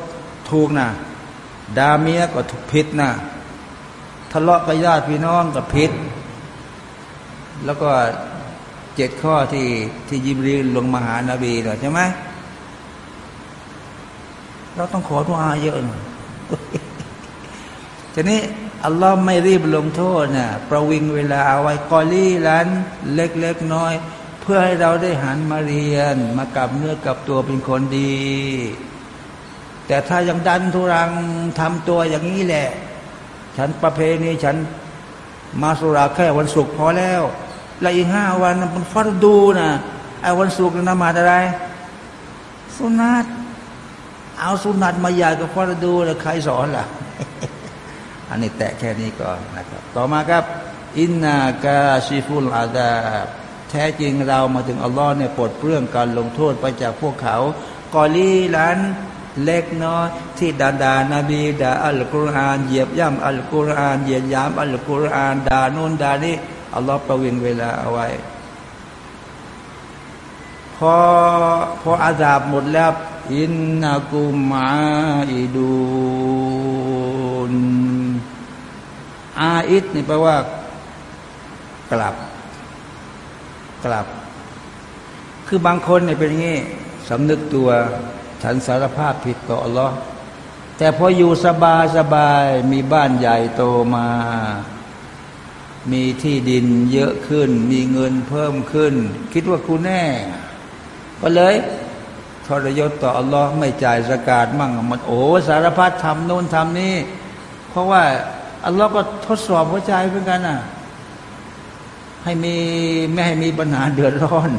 A: ถูกนะดาเมียก็ถูกผิดนะทะเลาะกับญาติพี่น้องก็ผิด แล้วก็เจ็ดข้อที่ที่ยิบรีลงมาหานาบีเหรอใช่ไหมเราต้องขอทุอาเยอะหน่อย ทีนี้อัลลอฮ์ไม่รีบลงโทษนะ่ะประวิงเวลาเอาไว้กอลี่ลันเล็กๆน้อย เพื่อให้เราได้หันมาเรียน มากับเนื้อกับตัวเป็นคนดี แต่ถ้ายังดันทุรังทำตัวอย่างนี้แหละ ฉันประเพณีฉันมาสุราแค่วันศุกร์พอแล้วแล้วอีกห้าวันมันฟัดดูนะไอ้วันศุกร์นมาอะไร สุนัตเอาสุนัตมาใหญ่กับฟัดดูแล้วใครสอนล่ะ อันนี้แตะแค่นี้ก่อนนะครับ ต่อมาครับ อินนากาชิฟุลอาดาบแท้จริงเรามาถึงอัลลอฮ์เนี่ยปลดเปลื้องการลงโทษไปจากพวกเขา กอลีลันเล็กน้อยที่ด่าดานาบีด่าอัลกุรอานเหยียบย่ำอัลกุรอานเหยียดยามอัลกุรอานด่านู่นด่านี่อัลลอฮ์ประวิงเวลาเอาไว้ พอพออาดาบหมดแล้วอินนากุมาอิดูน อาอิดนี่แปลว่า กลับ กลับ คือบางคนเนี่ยเป็นอย่างนี้สำนึกตัวฉันสารภาพผิดต่ออัลลอฮ์แต่พออยู่สบายสบายมีบ้านใหญ่โตมา มีที่ดินเยอะขึ้น มีเงินเพิ่มขึ้น คิดว่ากูแน่ ก็เลยทรยศต่ออัลลอฮ์ไม่จ่ายสกาดมั่งมันโอ้สารพัดทำโน่นทำนี่ เพราะว่า อัลลอฮ์ก็ทดสอบหัวใจเหมือนกันน่ะ ให้มีไม่ให้มีปัญหาเดือดร้อน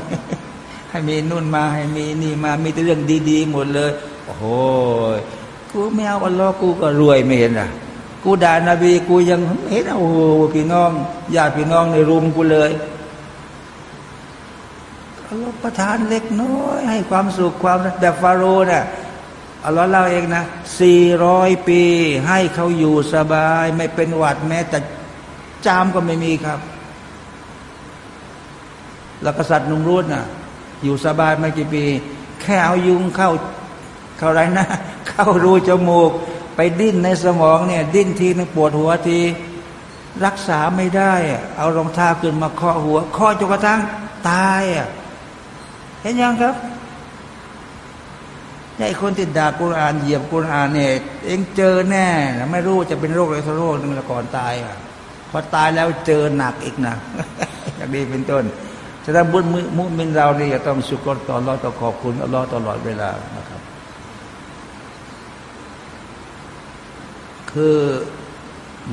A: ให้มีนู่นมาให้มีนี่มามีแต่เรื่องดีๆหมดเลย โอ้โหกูไม่เอาอัลลอฮ์กูก็รวยไม่เห็นอะ กูด่านาบีกูยังเห็นโอ้โหพี่น้องญาติพี่น้องในรุมกูเลยอัลลอฮ์ประทานเล็กน้อย ให้ความสุขความแบบฟาโรห์น่ะ อัลลอฮ์เล่าเองนะสี่ร้อยปี ให้เขาอยู่สบาย ไม่เป็นหวัดแม้ แต่จามก็ไม่มีครับ แล้วกษัตริย์นุ่มรุ่นน่ะ อยู่สบายไม่กี่ปี แค่เอายุงเข้า เข้าไรนะ เข้ารูจมูก ไปดิ้นในสมองเนี่ย ดิ้นทีนึงปวดหัวที รักษาไม่ได้ เอารองเท้าขึ้นมาเคาะหัวเคาะจนกระทั่งตายอะเห็นยังครับ ไอ้คนที่ด่ากุรอานเหยียบกุรอานเนี่ยเองเจอแน่ไม่รู้จะเป็นโรคอะไรสักโรคหนึ่งละก่อนตายอะพอตายแล้วเจอหนักอีกนะอย่างนี้เป็นต้นฉะนั้นบุญมุมินเราเนี่ยต้องสุกรต่อรอต่อขอบคุณอัลลอฮ์ตลอดเวลานะครับ คือ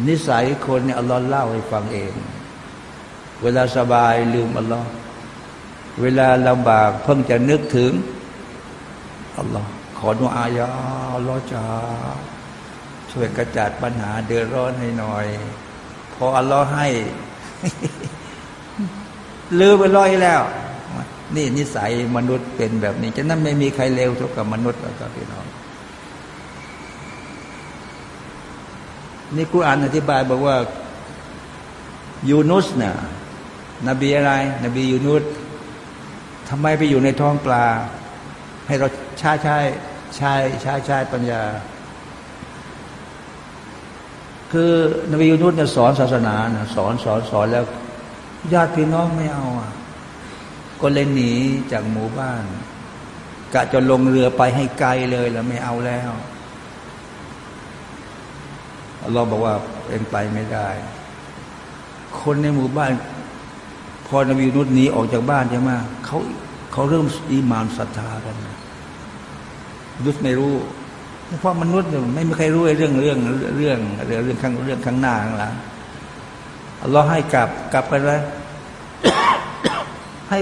A: นิสัยคนเนี่ยอัลลอฮ์เล่าให้ฟังเอง เวลาสบายลืมอัลลอฮ์เวลาลำบากเพิ่งจะนึกถึงอัลลอฮ์ อดุอายาอัลอจะช่วยกระจัดปัญหาเดือดร้อนให้หน่อย พออัลลอฮ์ให้ ลืมไปลอยแล้ว นี่นิสัยมนุษย์เป็นแบบนี้ฉะนั้นไม่มีใครเลวเท่ากับมนุษย์แล้วก็พี่น้องนี่กุรอานอธิบายบอกว่ายูนุสเนี่ยนบีอะไร นบียูนุสทำไมไปอยู่ในท้องปลา ให้เราใช้ใช้ ใช้ใช้ใช้ปัญญา คือนบียูนุสเนี่ยสอนศาสนานะสอนสอนสอนแล้ว ญาติพี่น้องไม่เอาอะ ก็เลยหนีจากหมู่บ้านกะจะลงเรือไปให้ไกลเลยแล้วไม่เอาแล้วเราบอกว่าเองไปไม่ได้ คนในหมู่บ้าน พอนบีนุษหนีออกจากบ้านใช่ไหมเขาเขาเริ่มอีมานศรัทธากัน ยุดไม่รู้เพราะมนุษย์ไม่มีใครรู้เรื่องเรื่องเรื่องเรื่องเรื่องข้างเรื่องข้างหน้าข้างหลังเราให้กลับกลับไปแล้วให้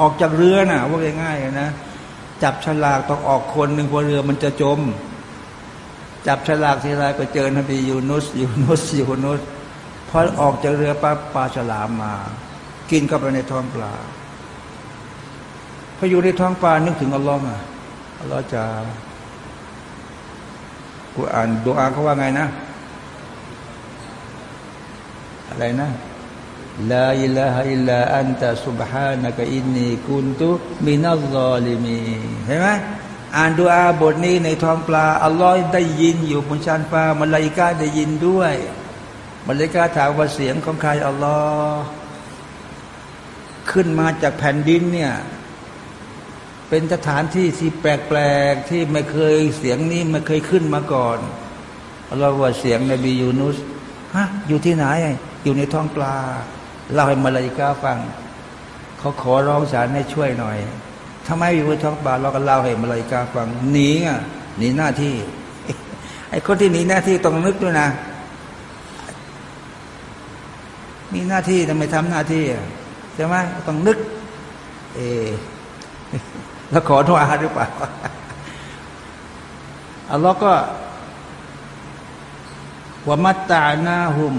A: ออกจากเรือน่ะ ว่าง่ายๆนะจับฉลากต้องออกคนหนึ่งพอเรือมันจะจม จับฉลากทีไรก็เจอนบียูนุสยูนุสยูนุสพอออกจากเรือปั๊บปลาฉลามมา กินเข้าไปในท้องปลาพออยู่ในท้องปลานึกถึงอัลลอฮ์อะ อัลลอฮ์จะกูอ่านดูอาเขาว่าไงนะ อะไรนะลาอิลาฮะอิลลาอันตะสุบฮานะกะอินนีกุนตุมินัลลอลิมีเห็นไหมอ่านดูอาบทนี้ในท้องปลา อัลลอฮ์ได้ยินอยู่บนชั้นฟ้ามาลายกาได้ยินด้วยมาลายกาถามว่าเสียงของใครอัลลอฮ์ขึ้นมาจากแผ่นดินเนี่ย เป็นสถานที่ที่แปลกๆที่ไม่เคยเสียงนี้ไม่เคยขึ้นมาก่อนอัลลอฮ์ว่าเสียงนบียูนุสฮะอยู่ที่ไหน อยู่ในท้องปลาเล่าให้มาลายกาฟัง เขาขอร้องฉันให้ช่วยหน่อยทำไมอยู่บนท้องปลาเราก็เล่าให้มาลายกาฟังหนีอะหนีหน้าที่ไอ้คนที่หนีหน้าที่ต้องนึกด้วยนะ มีหน้าที่ทำไมทำหน้าที่ใช่ไหมต้องนึก เอ แล้วขอโทษอาหรือเปล่าอัลลอฮ์ก็วามัตตานาหุม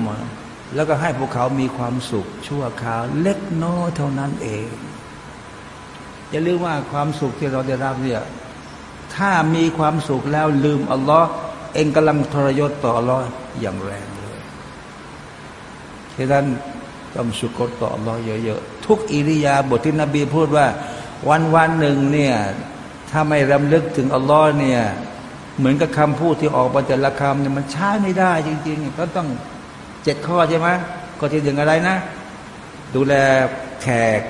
A: แล้วก็ให้พวกเขามีความสุข ชั่วคราว เล็กน้อยเท่านั้นเองอย่าลืมว่าความสุขที่เราได้รับเนี่ยถ้ามีความสุขแล้วลืมอัลลอฮ์เองกำลังทรยศต่ออัลลอฮ์อย่างแรงเลยที่นั้นต้องชุกรต่ออัลลอฮ์เยอะๆทุกอิริยาบทที่นบีพูดว่า วันวันหนึ่งเนี่ยถ้าไม่รำลึกถึงอัลลอฮ์เนี่ยเหมือนกับคำพูดที่ออกมาแต่ละคำเนี่ยมันใช้ไม่ได้จริงๆก็ต้องเจ็ดข้อใช่ไหมข้อที่หนึ่งอะไรนะ ดูแลแขก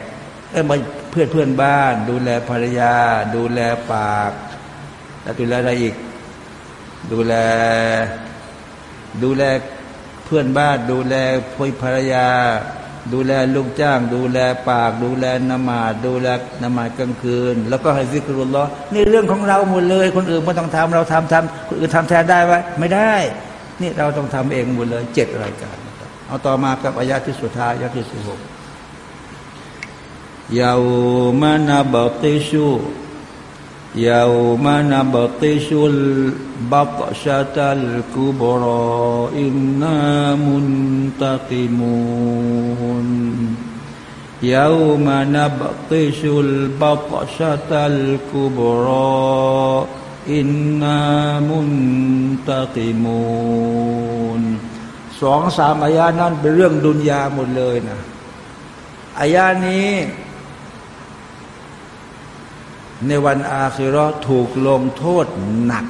A: เอ้มาเพื่อนเพื่อนบ้าน ดูแลภรรยา ดูแลปาก แล้วดูแลอะไรอีก ดูแล ดูแลเพื่อนบ้าน ดูแลพ่อภรรยา ดูแลลูกจ้าง ดูแลปาก ดูแลนมาดดูแลนมาดกลางคืน แล้วก็ให้ซิกรุลลอนี่เรื่องของเราหมดเลย คนอื่นไม่ต้องทำเราทำทำคนอื่นทำแทนได้ไหมไม่ได้ นี่เราต้องทำเองหมดเลยเจ็ดรายการ เอาต่อมากับอายะที่สุดท้ายอายะที่สิบหกยาวมานาบติชู ยามนาบติชุลบัตชัตัลกุบรออินนามุนตะกิมูนยามนาบติชุลบัตชัตัลกุบรออินนามุนตะกิมูนสองสามอายานั้นเป็นเรื่องดุนยาหมดเลยนะอายานี้ ในวันอาคิรอถูกลงโทษหนัก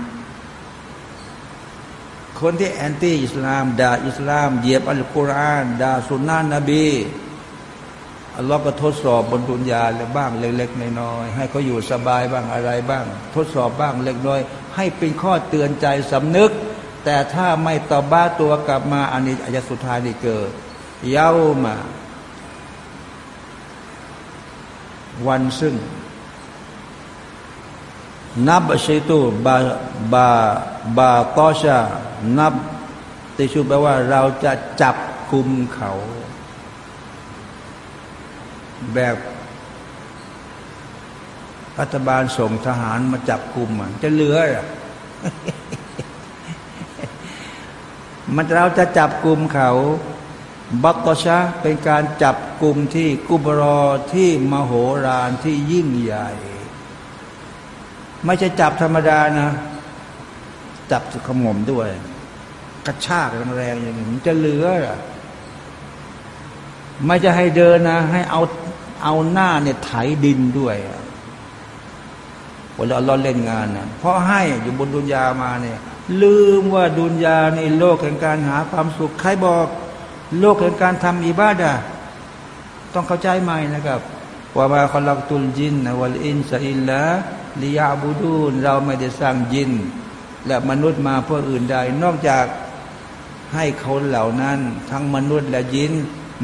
A: คนที่แอนตี้อิสลามด่าอิสลามเหยียบอัลกุรอานด่าสุนนะนบีอัลลอฮ์ก็ทดสอบบนดุนยาเลยบ้างเล็กๆน้อยๆให้เขาอยู่สบายบ้างอะไรบ้าง ทดสอบบ้างเล็กน้อย ให้เป็นข้อเตือนใจสำนึก แต่ถ้าไม่ตอบบ้าตัวกลับมาอันนี้อายะสุดท้ายนี่เกิดเย้ามา วันซึ่ง นับชิตุบาบาบาตอชานับติชูแปลว่า เราจะจับคุมเขา แบบรัฐบาลส่งทหารมาจับคุมมันจะเหลืออะมันเราจะจับกลุ่มเขา บัตตชะเป็นการจับกลุ่มที่กุบรอที่มโหฬารที่ยิ่งใหญ่ ไม่ใช่จับธรรมดานะ จับขมมด้วย กระชากแรงๆอย่างนี้มันจะเหลือไม่จะให้เดินนะ ให้เอาเอาหน้าเนี่ยไถดินด้วยเวันเราเล่นงานนะเพราะให้อยู่บนดุนยามาเนี่ย ลืมว่าดุนยาในโลกแห่งการหาความสุขใครบอก โลกแห่งการทำอิบาดะฮ์ต้องเข้าใจใหม่นะครับว่าما خلقت الجن والإنس إلا ليعبدون เราไม่ได้สร้างยิน และมนุษย์มาเพื่ออื่นใด นอกจากให้เขาเหล่านั้น ทั้งมนุษย์และยิน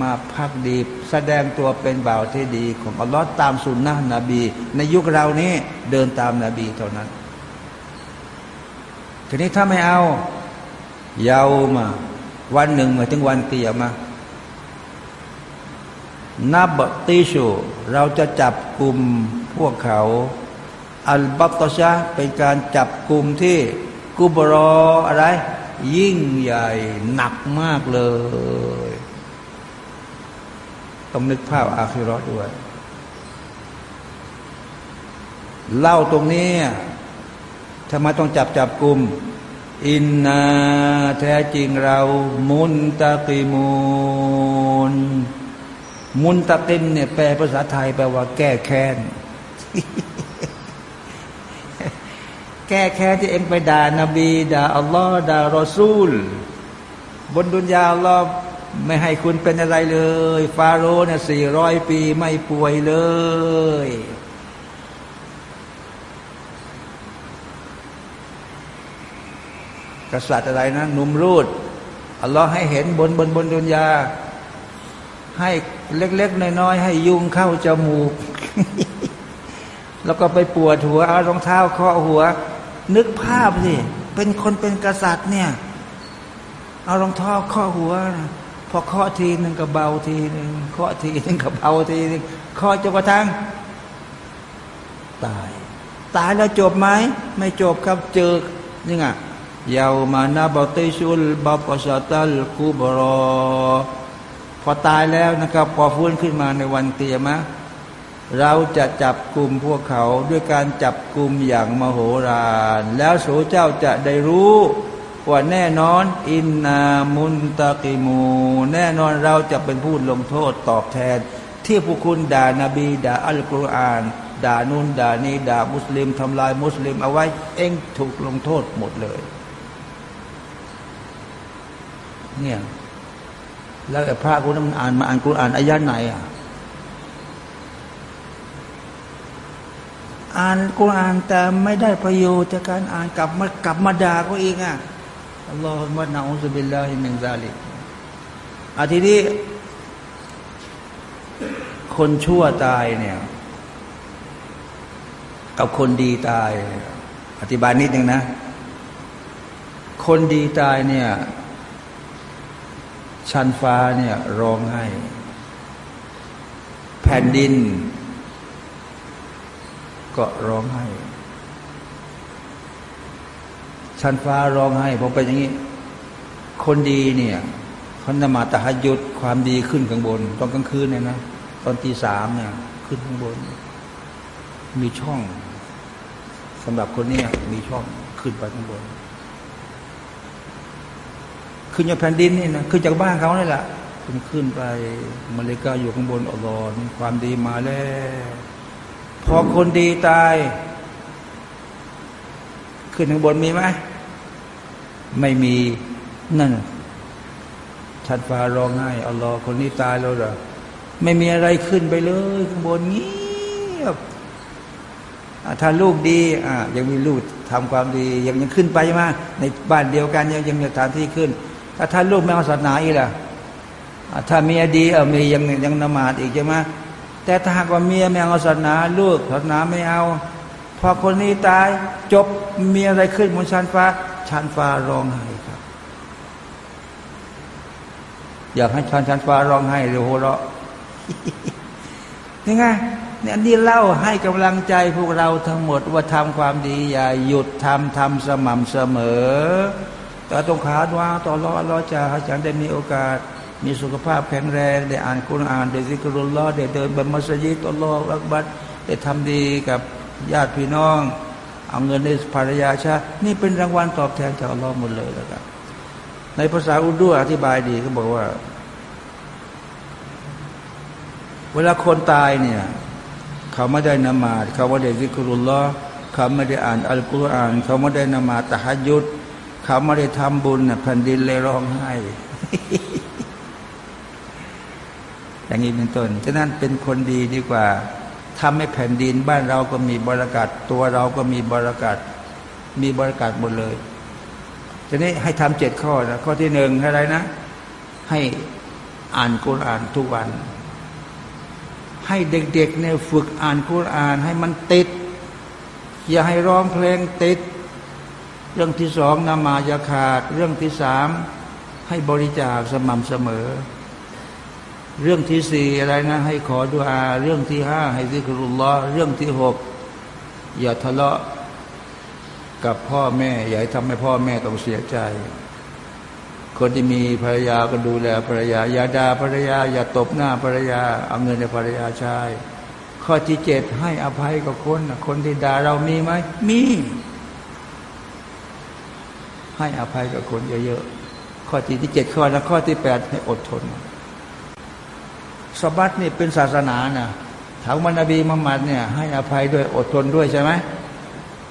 A: มาภักดีแสดงตัวเป็นบ่าวที่ดี ของอัลลอฮ์ตามสุนนะนบี ในยุคเรานี้เดินตามนาบีเท่านั้น ทีนี้ถ้าไม่เอายาวมาวันหนึ่งมาถึงวันเตียมานับติชูเราจะจับกลุ่มพวกเขา อัลบัตชะเป็นการจับกลุ่มที่กุบรออะไร ยิ่งใหญ่หนักมากเลย ต้องนึกภาพอาคิรอด้วย เล่าตรงนี้ทำไมต้องจับจับกลุ่มอินนาแท้จริงเรา มุนตะกิมูนมุนตะกิมเนี่ยแปลภาษาไทยแปลว่าแก้แค้น แก้แค้นที่เองไปด่านาบีด่าอัลลอฮ์ด่ารอซูล บนดุนยาอัลลอฮ์ไม่ให้คุณเป็นอะไรเลย ฟาโรห์เนี่ยสี่ร้อยปีไม่ป่วยเลย กษัตริย์อะไรนะนุมรูดอัลลอฮ์ให้เห็นบนบนบนดุนยา ให้เล็กๆน้อยๆให้ยุงเข้าจมูก แล้วก็ไปปวดหัวเอารองเท้าเคาะหัว นึกภาพสิเป็นคนเป็นกษัตริย์เนี่ย เอารองเท้าเคาะหัว พอเคาะทีหนึ่งก็เบาทีหนึ่งเคาะทีหนึ่งก็เบาทีหนึ่งเคาะจนกระทั่งตาย ตายแล้วจบไหมไม่จบครับเจอนี่ไงยาวมานาบติชุลบัปสตัลกุบรอ พอตายแล้วนะครับพอฟื้นขึ้นมาในวันเตียมะ เราจะจับกลุ่มพวกเขาด้วยการจับกลุ่มอย่างมโหฬารแล้วโสเจ้าจะได้รู้ว่าแน่นอน อินนามุนตะกิมู แน่นอนเราจะเป็นผู้ลงโทษตอบแทน ที่พวกคุณด่านาบีด่าอัลกุรอาน ด่านุนด่านี้ด่ามุสลิมทำลายมุสลิมเอาไว้ เองถูกลงโทษหมดเลย เนี่ย แล้วไอ้พระคนนั้นมันอ่านมาอ่านกุรอานอายะไหนอะ อ่านกุรอานแต่ไม่ได้ประโยชน์จากการอ่านกลับมากลับมาด่าเขาเองอะاللهم نعوذ بالله من ذلك อาทีนี้คนชั่วตายเนี่ย กับคนดีตาย อธิบายนิดนึงนะ คนดีตายเนี่ยชั้นฟ้าเนี่ยร้องให้ แผ่นดิน ก็ร้องไห้ชั้นฟ้าร้องไห้ผมเป็นอย่างนี้ คนดีเนี่ยเขานมาตะหยุดความดีขึ้นข้างบน ตอนกลางคืนเนี่ยนะตอนตีสามเนี่ย ขึ้นข้างบน มีช่องสำหรับคนเนี้มีช่องขึ้นไปข้างบน ขึ้นจากแผ่นดินนี่นะขึ้นจากบ้านเขาเนี่ยแหละขึ้นไปมาเลกาอยู่ข้างบนอัลลอฮ์ความดีมาแล้ว พอคนดีตาย ขึ้นข้างบนมีไหมไม่มีนั่นชัดฟ้าร้องไห้อัลลอฮ์คนนี้ตายแล้วหรอไม่มีอะไรขึ้นไปเลยข้างบนเงียบถ้าลูกดีอ่ายังมีลูกทำความดี ยังยังขึ้นไปมาในบ้านเดียวกันยังยังมีสถานที่ขึ้น ถ้าท่านลูกไม่เอาศาสนาอีกล่ะถ้าเมียดีเออมียังยังนมาดอีกใช่ไหม แต่ถ้าหากว่าเมียไม่เอาศาสนาลูกศาสนาไม่เอา พอคนนี้ตายจบมีอะไรขึ้นบนชั้นฟ้าชั้นฟ้าร้องไห้ครับ อยากให้ชั้นชั้นฟ้าร้องไห้หรือโหเราะยังไงเนี่ยอันนี้เล่าให้กำลังใจพวกเราทั้งหมดว่าทำความดี อย่าหยุดทำทำสม่ำเสมอ แต่ต้องขาดว่าต่อรอรอจะให้ฉันได้มีโอกาส มีสุขภาพแข็งแรง ได้อ่านคุรานได้ซิกรุลลอได้เดินบัมมัสยิดตลอดรักบัตได้ทำดีกับญาติพี่น้อง เอาเงินในภรรยาชานี่เป็นรางวัลตอบแทนจากอัลลอฮ์หมดเลยแล้วครับ ในภาษาอุดูอธิบายดีเขาบอกว่า เวลาคนตายเนี่ย เขาไม่ได้นมาดเขาไม่ได้ซิกรุลลอเขาไม่ได้อ่านอัลกุรอาน เขาไม่ได้นมาตะฮัยุดเขาไม่ได้ทำบุญแผ่นดินเลยร้องไห้ อย่างนี้เป็นต้น ฉะนั้นเป็นคนดีดีกว่าทำให้แผ่นดินบ้านเราก็มีบรากัดตัวเราก็มีบรากัดมีบรากัดหมดเลยทีนี้ให้ทำเจ็ดข้อนะข้อที่หนึ่งอะไรนะ ให้อ่านกุรอานทุกวัน ให้เด็กๆเนี่ยฝึกอ่านกุรอานให้มันติด อย่าให้ร้องเพลงติด เรื่องที่สองนามายาขาด เรื่องที่สามให้บริจาคสม่ำเสมอ เรื่องที่สี่อะไรนะ ให้ขอดุอา เรื่องที่ห้าให้ซิกรุลลอเรื่องที่หกอย่าทะเลาะกับพ่อแม่ อย่าให้ทำให้พ่อแม่ต้องเสียใจ คนที่มีภรรยาก็ดูแลภรรยา อย่าด่าภรรยา อย่าตบหน้าภรรยา เอาเงินในภรรยาใช้ข้อที่เจ็ดให้อภัยกับคนคนที่ด่าเรามีไหมมี ให้อภัยกับคนเยอะๆข้อที่ที่เจ็ดข้อแล้วข้อที่แปดให้อดทน สบัดนี่เป็นศาสนานะถามมันนบีมุฮัมมัดเนี่ยให้อภัยด้วยอดทนด้วยใช่ไหม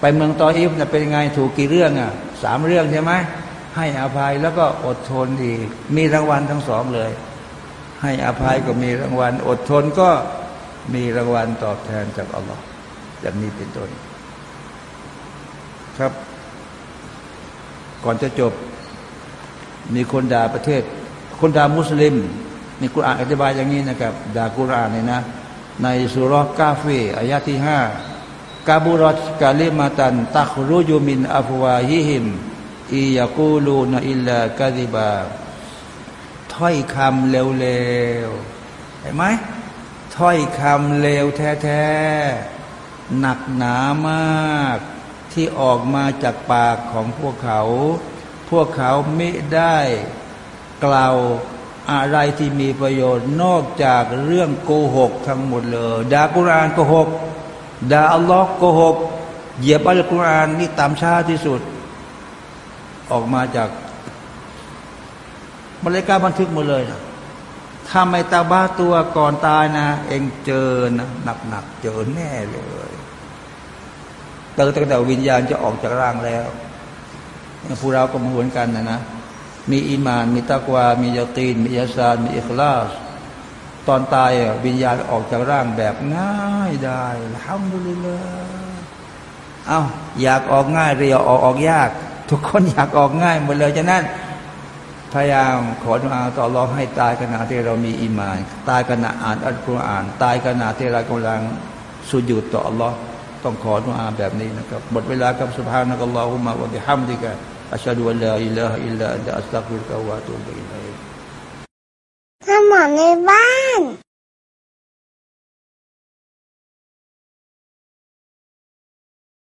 A: ไปเมืองตออิฟเนี่ยเป็นไงถูกกี่เรื่องอะสามเรื่องใช่ไหมให้อภัยแล้วก็อดทนอีกมีรางวัลทั้งสองเลย ให้อภัยก็มีรางวัล อดทนก็มีรางวัลตอบแทนจากอัลลอฮ์อย่างนี้เป็นต้น ครับ ก่อนจะจบ มีคนด่าประเทศ คนด่ามุสลิม มีกุรอานอธิบายอย่างนี้นะครับดากุรอานเนี่ยนะ ในสุรกาฟีอายะที่ห้ากาบุรตกาลิมาตัน ตักรุยุมินอัฟวาฮิฮิมอียากูลูนอิลลากาดิบาถ้อยคำเร็วๆเห็นไหมถ้อยคำเลวแท้ๆหนักหนามาก ที่ออกมาจากปากของพวกเขา พวกเขาไม่ได้กล่าว อะไรที่มีประโยชน์นอกจากเรื่องโกหกทั้งหมดเลยด่ากุรานโกหกด่าอัลลอฮ์โกหก เหยียบอัลกุรอานนี่ตามชาที่สุด ออกมาจากบริกาบันทึกหมดเลยนะถ้าไม่ตาบ้าตัวก่อนตายนะ เองเจอนะหนักๆเจอแน่เลยเติตั้งแต่วิญญาณจะออกจากร่างแล้วพวกเราก็เหมือนกันนะนะ มีอีมาน มีตะกวา มียาตีน มียาซานมีอิคลาส ตอนตายอะวิญญาณออกจากร่างแบบง่ายได้ทำดุลิลละเอาอยากออกง่ายเรียออกออกยาก ทุกคนอยากออกง่ายหมดเลยฉะนั้นพยายามขอดุอาต่อรองให้ตายขณะที่เรามีอีมาน ตายขณะอ่านอัลกุรอาน ตายขณะที่เรากำลังสุญูดต่ออัลลอฮ์ต้องขอดุอาแบบนี้นะครับหมดเวลากับสุภาพนักอัลลอฮุมะวะบิฮัมดิกะ อัชฮะดุอัลลอฮฺอิลลาฮอิลลาอันตะอัสตัฆฟิรุกะวะอะตูบิอิลัย
B: สมอนในบ้าน